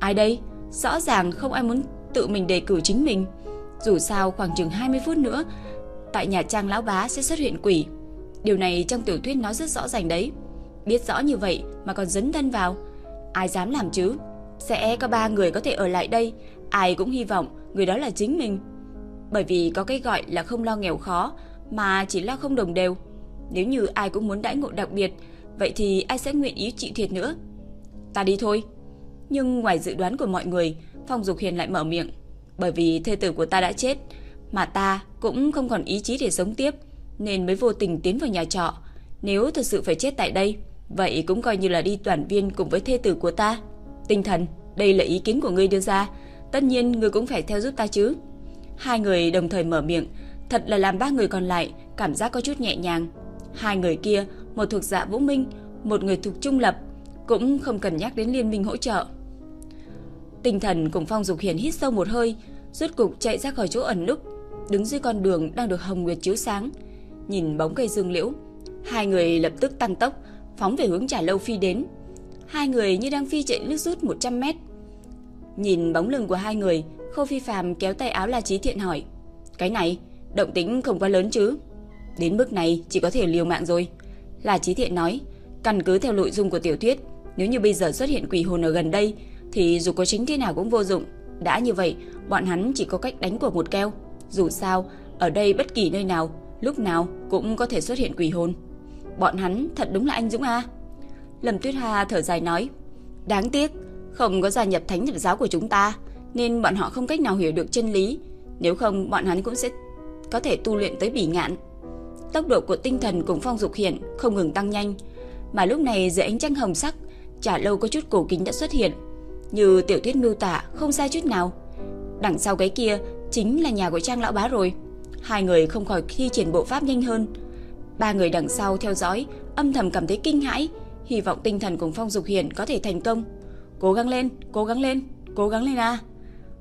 Ai đây? Rõ ràng không ai muốn tự mình đề cử chính mình. Dù sao khoảng chừng 20 phút nữa, tại nhà trang lão bá sẽ xuất hiện quỷ. Điều này trong tiểu thuyết nói rất rõ ràng đấy. Biết rõ như vậy mà còn dấn thân vào, ai dám làm chứ? Sẽ có ba người có thể ở lại đây, ai cũng hy vọng người đó là chính mình. Bởi vì có cái gọi là không lo nghèo khó, mà chỉ lo không đồng đều. Nếu như ai cũng muốn đãi ngộ đặc biệt, vậy thì ai sẽ nguyện ý chịu thiệt nữa? Ta đi thôi. Nhưng ngoài dự đoán của mọi người, Phong Dục Hiền lại mở miệng. Bởi vì thê tử của ta đã chết, mà ta cũng không còn ý chí để sống tiếp, nên mới vô tình tiến vào nhà trọ. Nếu thật sự phải chết tại đây, vậy cũng coi như là đi toàn viên cùng với thê tử của ta. Tinh thần, đây là ý kiến của ngươi đưa ra, tất nhiên ngươi cũng phải theo giúp ta chứ. Hai người đồng thời mở miệng, thật là làm ba người còn lại cảm giác có chút nhẹ nhàng. Hai người kia, một thuộc dạ Vũ Minh, một người thuộc Trung Lập, cũng không cần nhắc đến liên minh hỗ trợ. Tinh thần cùng Phong Dục Hiền hít sâu một hơi, rốt cục chạy ra khỏi chỗ ẩn núp, đứng dưới con đường đang được hồng nguyệt chiếu sáng, nhìn bóng cây dương liễu, hai người lập tức tăng tốc, phóng về hướng trả lâu phi đến. Hai người như đang phi chạy nước rút 100 mét. Nhìn bóng lưng của hai người, Khâu Phi Phàm kéo tay áo La Chí Thiện hỏi: "Cái này, động tính không quá lớn chứ?" Đến mức này chỉ có thể liều mạng rồi. La Chí Thiện nói: "Căn cứ theo nội dung của tiểu thuyết, nếu như bây giờ xuất hiện quỷ hồn ở gần đây thì dù có chính thế nào cũng vô dụng. Đã như vậy, bọn hắn chỉ có cách đánh của một keo. Dù sao, ở đây bất kỳ nơi nào, lúc nào cũng có thể xuất hiện quỷ hồn. Bọn hắn thật đúng là anh Dũng a." Lâm Tuyết Hà thở dài nói: "Đáng tiếc, không có gia nhập thánh nhật giáo của chúng ta, nên bọn họ không cách nào hiểu được chân lý, nếu không bọn hắn cũng sẽ có thể tu luyện tới bỉ ngạn." Tốc độ của tinh thần cùng phong dục hiện không ngừng tăng nhanh, mà lúc này dưới ánh trăng hồng sắc, chả lâu có chút cổ kính đã xuất hiện, như tiểu thuyết miêu tả không sai chút nào. Đằng sau cái kia chính là nhà của Trang lão bá rồi. Hai người không khỏi thi triển bộ pháp nhanh hơn. Ba người đằng sau theo dõi, âm thầm cảm thấy kinh hãi, hy vọng tinh thần cùng Phong Dục Hiển có thể thành công. Cố gắng lên, cố gắng lên, cố gắng lên a.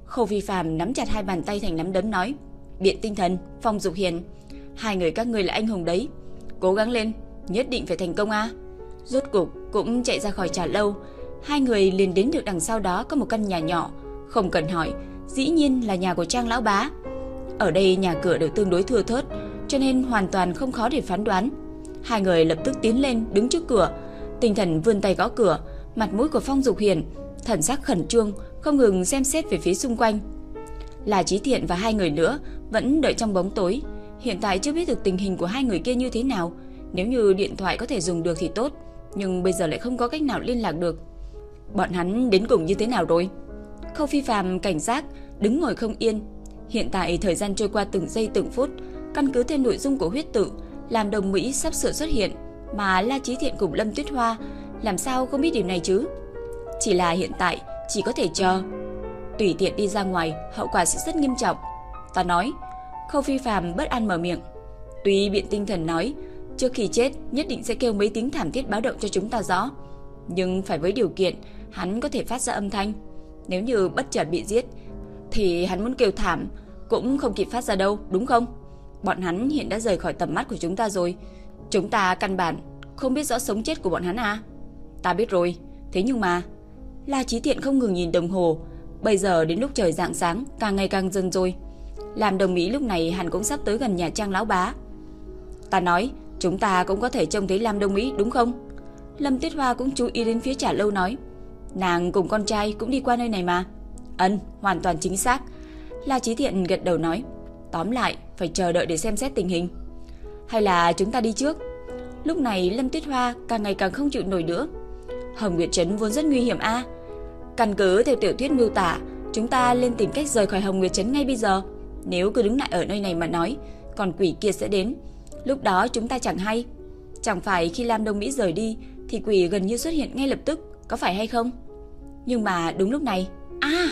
Khâu vi Phàm nắm chặt hai bàn tay thành nắm đấm nói: "Biện tinh thần, Phong Dục Hiển, hai người các ngươi là anh hùng đấy, cố gắng lên, nhất định phải thành công a." Rốt cục cũng chạy ra khỏi trà lâu, hai người liền đến được đằng sau đó có một căn nhà nhỏ, không cần hỏi, dĩ nhiên là nhà của Trang lão bá. Ở đây nhà cửa đều tương đối thưa thớt, cho nên hoàn toàn không khó để phán đoán. Hai người lập tức tiến lên đứng trước cửa, tinh thần vươn tay gõ cửa, mặt mũi của Phong Dục Hiền thần sắc khẩn trương, không ngừng xem xét về phía xung quanh. Là Chí Thiện và hai người nữa vẫn đợi trong bóng tối, hiện tại chưa biết được tình hình của hai người kia như thế nào, nếu như điện thoại có thể dùng được thì tốt, nhưng bây giờ lại không có cách nào liên lạc được. Bọn hắn đến cùng như thế nào rồi? Khâu Phi Phàm cảnh giác, đứng ngồi không yên. Hiện tại thời gian trôi qua từng giây từng phút, căn cứ theo nội dung của huyết tự, làm đồng Mỹ sắp sửa xuất hiện, mà La Chí Thiện cùng Lâm Tuyết Hoa làm sao không biết điều này chứ? Chỉ là hiện tại chỉ có thể chờ. Tùy tiện đi ra ngoài, hậu quả sẽ rất nghiêm trọng. Ta nói, Khâu Phi Phàm bất an mở miệng. Tùy biện tinh thần nói, trước khi chết nhất định sẽ kêu mấy tiếng thảm thiết báo động cho chúng ta rõ, nhưng phải với điều kiện hắn có thể phát ra âm thanh. Nếu như bất chợt bị giết thì hắn muốn kêu thảm cũng không kịp phát ra đâu, đúng không? Bọn hắn hiện đã rời khỏi tầm mắt của chúng ta rồi. Chúng ta căn bản không biết rõ sống chết của bọn hắn à? Ta biết rồi, thế nhưng mà La Chí Thiện không ngừng nhìn đồng hồ, bây giờ đến lúc trời rạng sáng càng ngày càng dần rồi. Làm đồng Mỹ lúc này hắn cũng sắp tới gần nhà Trang lão bá. Ta nói, chúng ta cũng có thể trông thấy Lam Đông Mỹ đúng không? Lâm Tuyết Hoa cũng chú ý đến phía trả lâu nói. Nàng cùng con trai cũng đi qua nơi này mà. Ân, hoàn toàn chính xác. La Chí Thiện gật đầu nói. Tóm lại, phải chờ đợi để xem xét tình hình. Hay là chúng ta đi trước? Lúc này Lâm Tuyết Hoa càng ngày càng không chịu nổi nữa. Hồng Nguyệt Trấn vốn rất nguy hiểm a. Căn cứ theo tiểu thuyết miêu tả, chúng ta lên tìm cách rời khỏi Hồng Nguyệt Trấn ngay bây giờ. Nếu cứ đứng lại ở nơi này mà nói, còn quỷ kia sẽ đến. Lúc đó chúng ta chẳng hay. Chẳng phải khi Lam Đông Mỹ rời đi thì quỷ gần như xuất hiện ngay lập tức, có phải hay không? Nhưng mà đúng lúc này, a,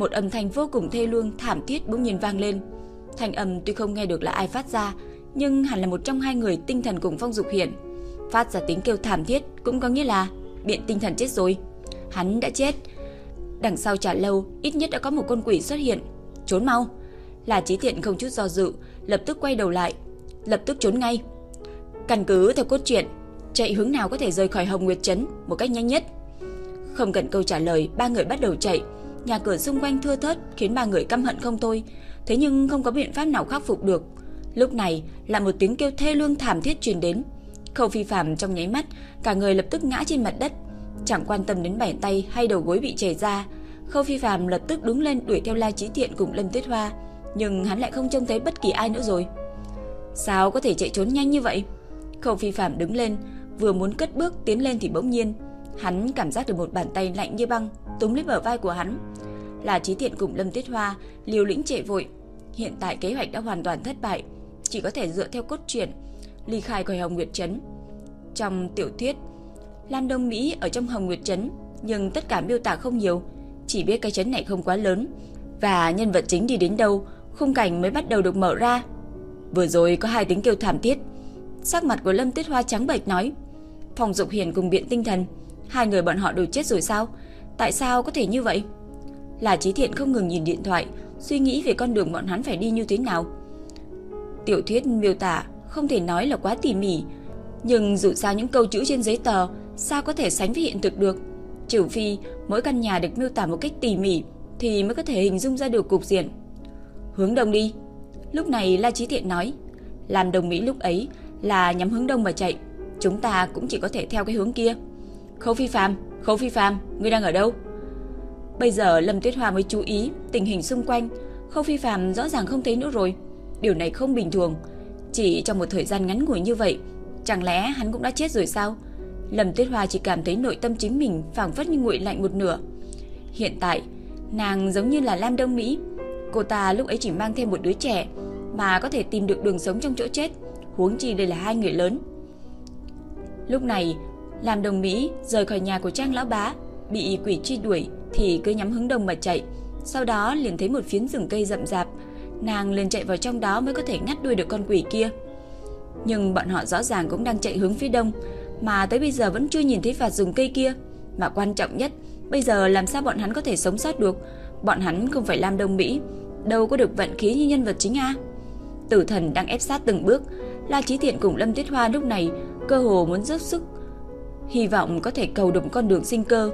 một âm thanh vô cùng thê lương thảm thiết bỗng nhiên vang lên. Thanh âm tuy không nghe được là ai phát ra, nhưng hẳn là một trong hai người tinh thần cùng Phong Dục Hiển. Phát ra tiếng kêu thảm thiết cũng có nghĩa là biện tinh thần chết rồi. Hắn đã chết. Đằng sau trả lâu, ít nhất đã có một con quỷ xuất hiện. Trốn mau. Là trí thiện không chút do dự, lập tức quay đầu lại, lập tức trốn ngay. Căn cứ theo cốt truyện, chạy hướng nào có thể rời khỏi Hồng Nguyệt Trấn một cách nhanh nhất. Không cần câu trả lời, ba người bắt đầu chạy. Nhà cửa xung quanh thưa thớt khiến ba người căm hận không thôi, thế nhưng không có biện pháp nào khắc phục được. Lúc này, là một tiếng kêu thê lương thảm thiết truyền đến. Khâu Phi Phàm trong nháy mắt, cả người lập tức ngã trên mặt đất, chẳng quan tâm đến bàn tay hay đầu gối bị chảy ra. Khâu Phi Phàm lập tức đứng lên đuổi theo La Chí Thiện cùng Lâm Tuyết Hoa, nhưng hắn lại không trông thấy bất kỳ ai nữa rồi. Sao có thể chạy trốn nhanh như vậy? Khâu Phi Phàm đứng lên, vừa muốn cất bước tiến lên thì bỗng nhiên, hắn cảm giác được một bàn tay lạnh như băng túm lấy bờ vai của hắn. Là Chí Thiện cùng Lâm Tuyết Hoa liều lĩnh chạy vội. Hiện tại kế hoạch đã hoàn toàn thất bại, chỉ có thể dựa theo cốt truyện ly khai khỏi Hồng Nguyệt trấn. Trong tiểu thuyết, Lam Đông Mỹ ở trong Hồng Nguyệt trấn, nhưng tất cả miêu tả không nhiều, chỉ biết cái trấn này không quá lớn và nhân vật chính đi đến đâu, khung cảnh mới bắt đầu được mở ra. Vừa rồi có hai tiếng kêu thảm thiết. Sắc mặt của Lâm Tuyết Hoa trắng bệch nói: "Phòng Dục Hiền cùng Biện Tinh Thần, hai người bọn họ đều chết rồi sao? Tại sao có thể như vậy?" Là Chí Thiện không ngừng nhìn điện thoại, suy nghĩ về con đường bọn hắn phải đi như thế nào. Tiểu thuyết miêu tả không thể nói là quá tỉ mỉ, nhưng dù sao những câu chữ trên giấy tờ sao có thể sánh với hiện thực được. Trừ phi mỗi căn nhà được miêu tả một cách tỉ mỉ thì mới có thể hình dung ra được cục diện. Hướng đông đi. Lúc này La Chí Thiện nói, làm đồng Mỹ lúc ấy là nhắm hướng đông mà chạy, chúng ta cũng chỉ có thể theo cái hướng kia. Khấu Phi Phàm, khấu Phi Phàm, ngươi đang ở đâu? Bây giờ Lâm Tuyết Hoa mới chú ý tình hình xung quanh, Khấu Phi Phàm rõ ràng không thấy nữa rồi. Điều này không bình thường, chỉ trong một thời gian ngắn ngủi như vậy, chẳng lẽ hắn cũng đã chết rồi sao? Lâm Tuyết Hoa chỉ cảm thấy nội tâm chính mình phảng phất như nguội lạnh một nửa. Hiện tại, nàng giống như là Lam Đông Mỹ, cô ta lúc ấy chỉ mang thêm một đứa trẻ mà có thể tìm được đường sống trong chỗ chết, huống chi đây là hai người lớn. Lúc này, làm đồng Mỹ rời khỏi nhà của Trang lão bá, bị quỷ truy đuổi thì cứ nhắm hướng đông mà chạy, sau đó liền thấy một phiến rừng cây rậm rạp, nàng liền chạy vào trong đó mới có thể ngắt đuôi được con quỷ kia. Nhưng bọn họ rõ ràng cũng đang chạy hướng phía đông, mà tới bây giờ vẫn chưa nhìn thấy vạt rừng cây kia. Mà quan trọng nhất, bây giờ làm sao bọn hắn có thể sống sót được? Bọn hắn không phải Lam Đông Mỹ, đâu có được vận khí như nhân vật chính a. Tử thần đang ép sát từng bước, La Chí Thiện cùng Lâm Tuyết Hoa lúc này cơ hồ muốn giúp sức, hy vọng có thể cầu được con đường sinh cơ.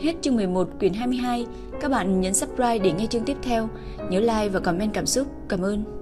Hết chương 11 quyển 22, các bạn nhấn subscribe để nghe chương tiếp theo, nhớ like và comment cảm xúc. Cảm ơn.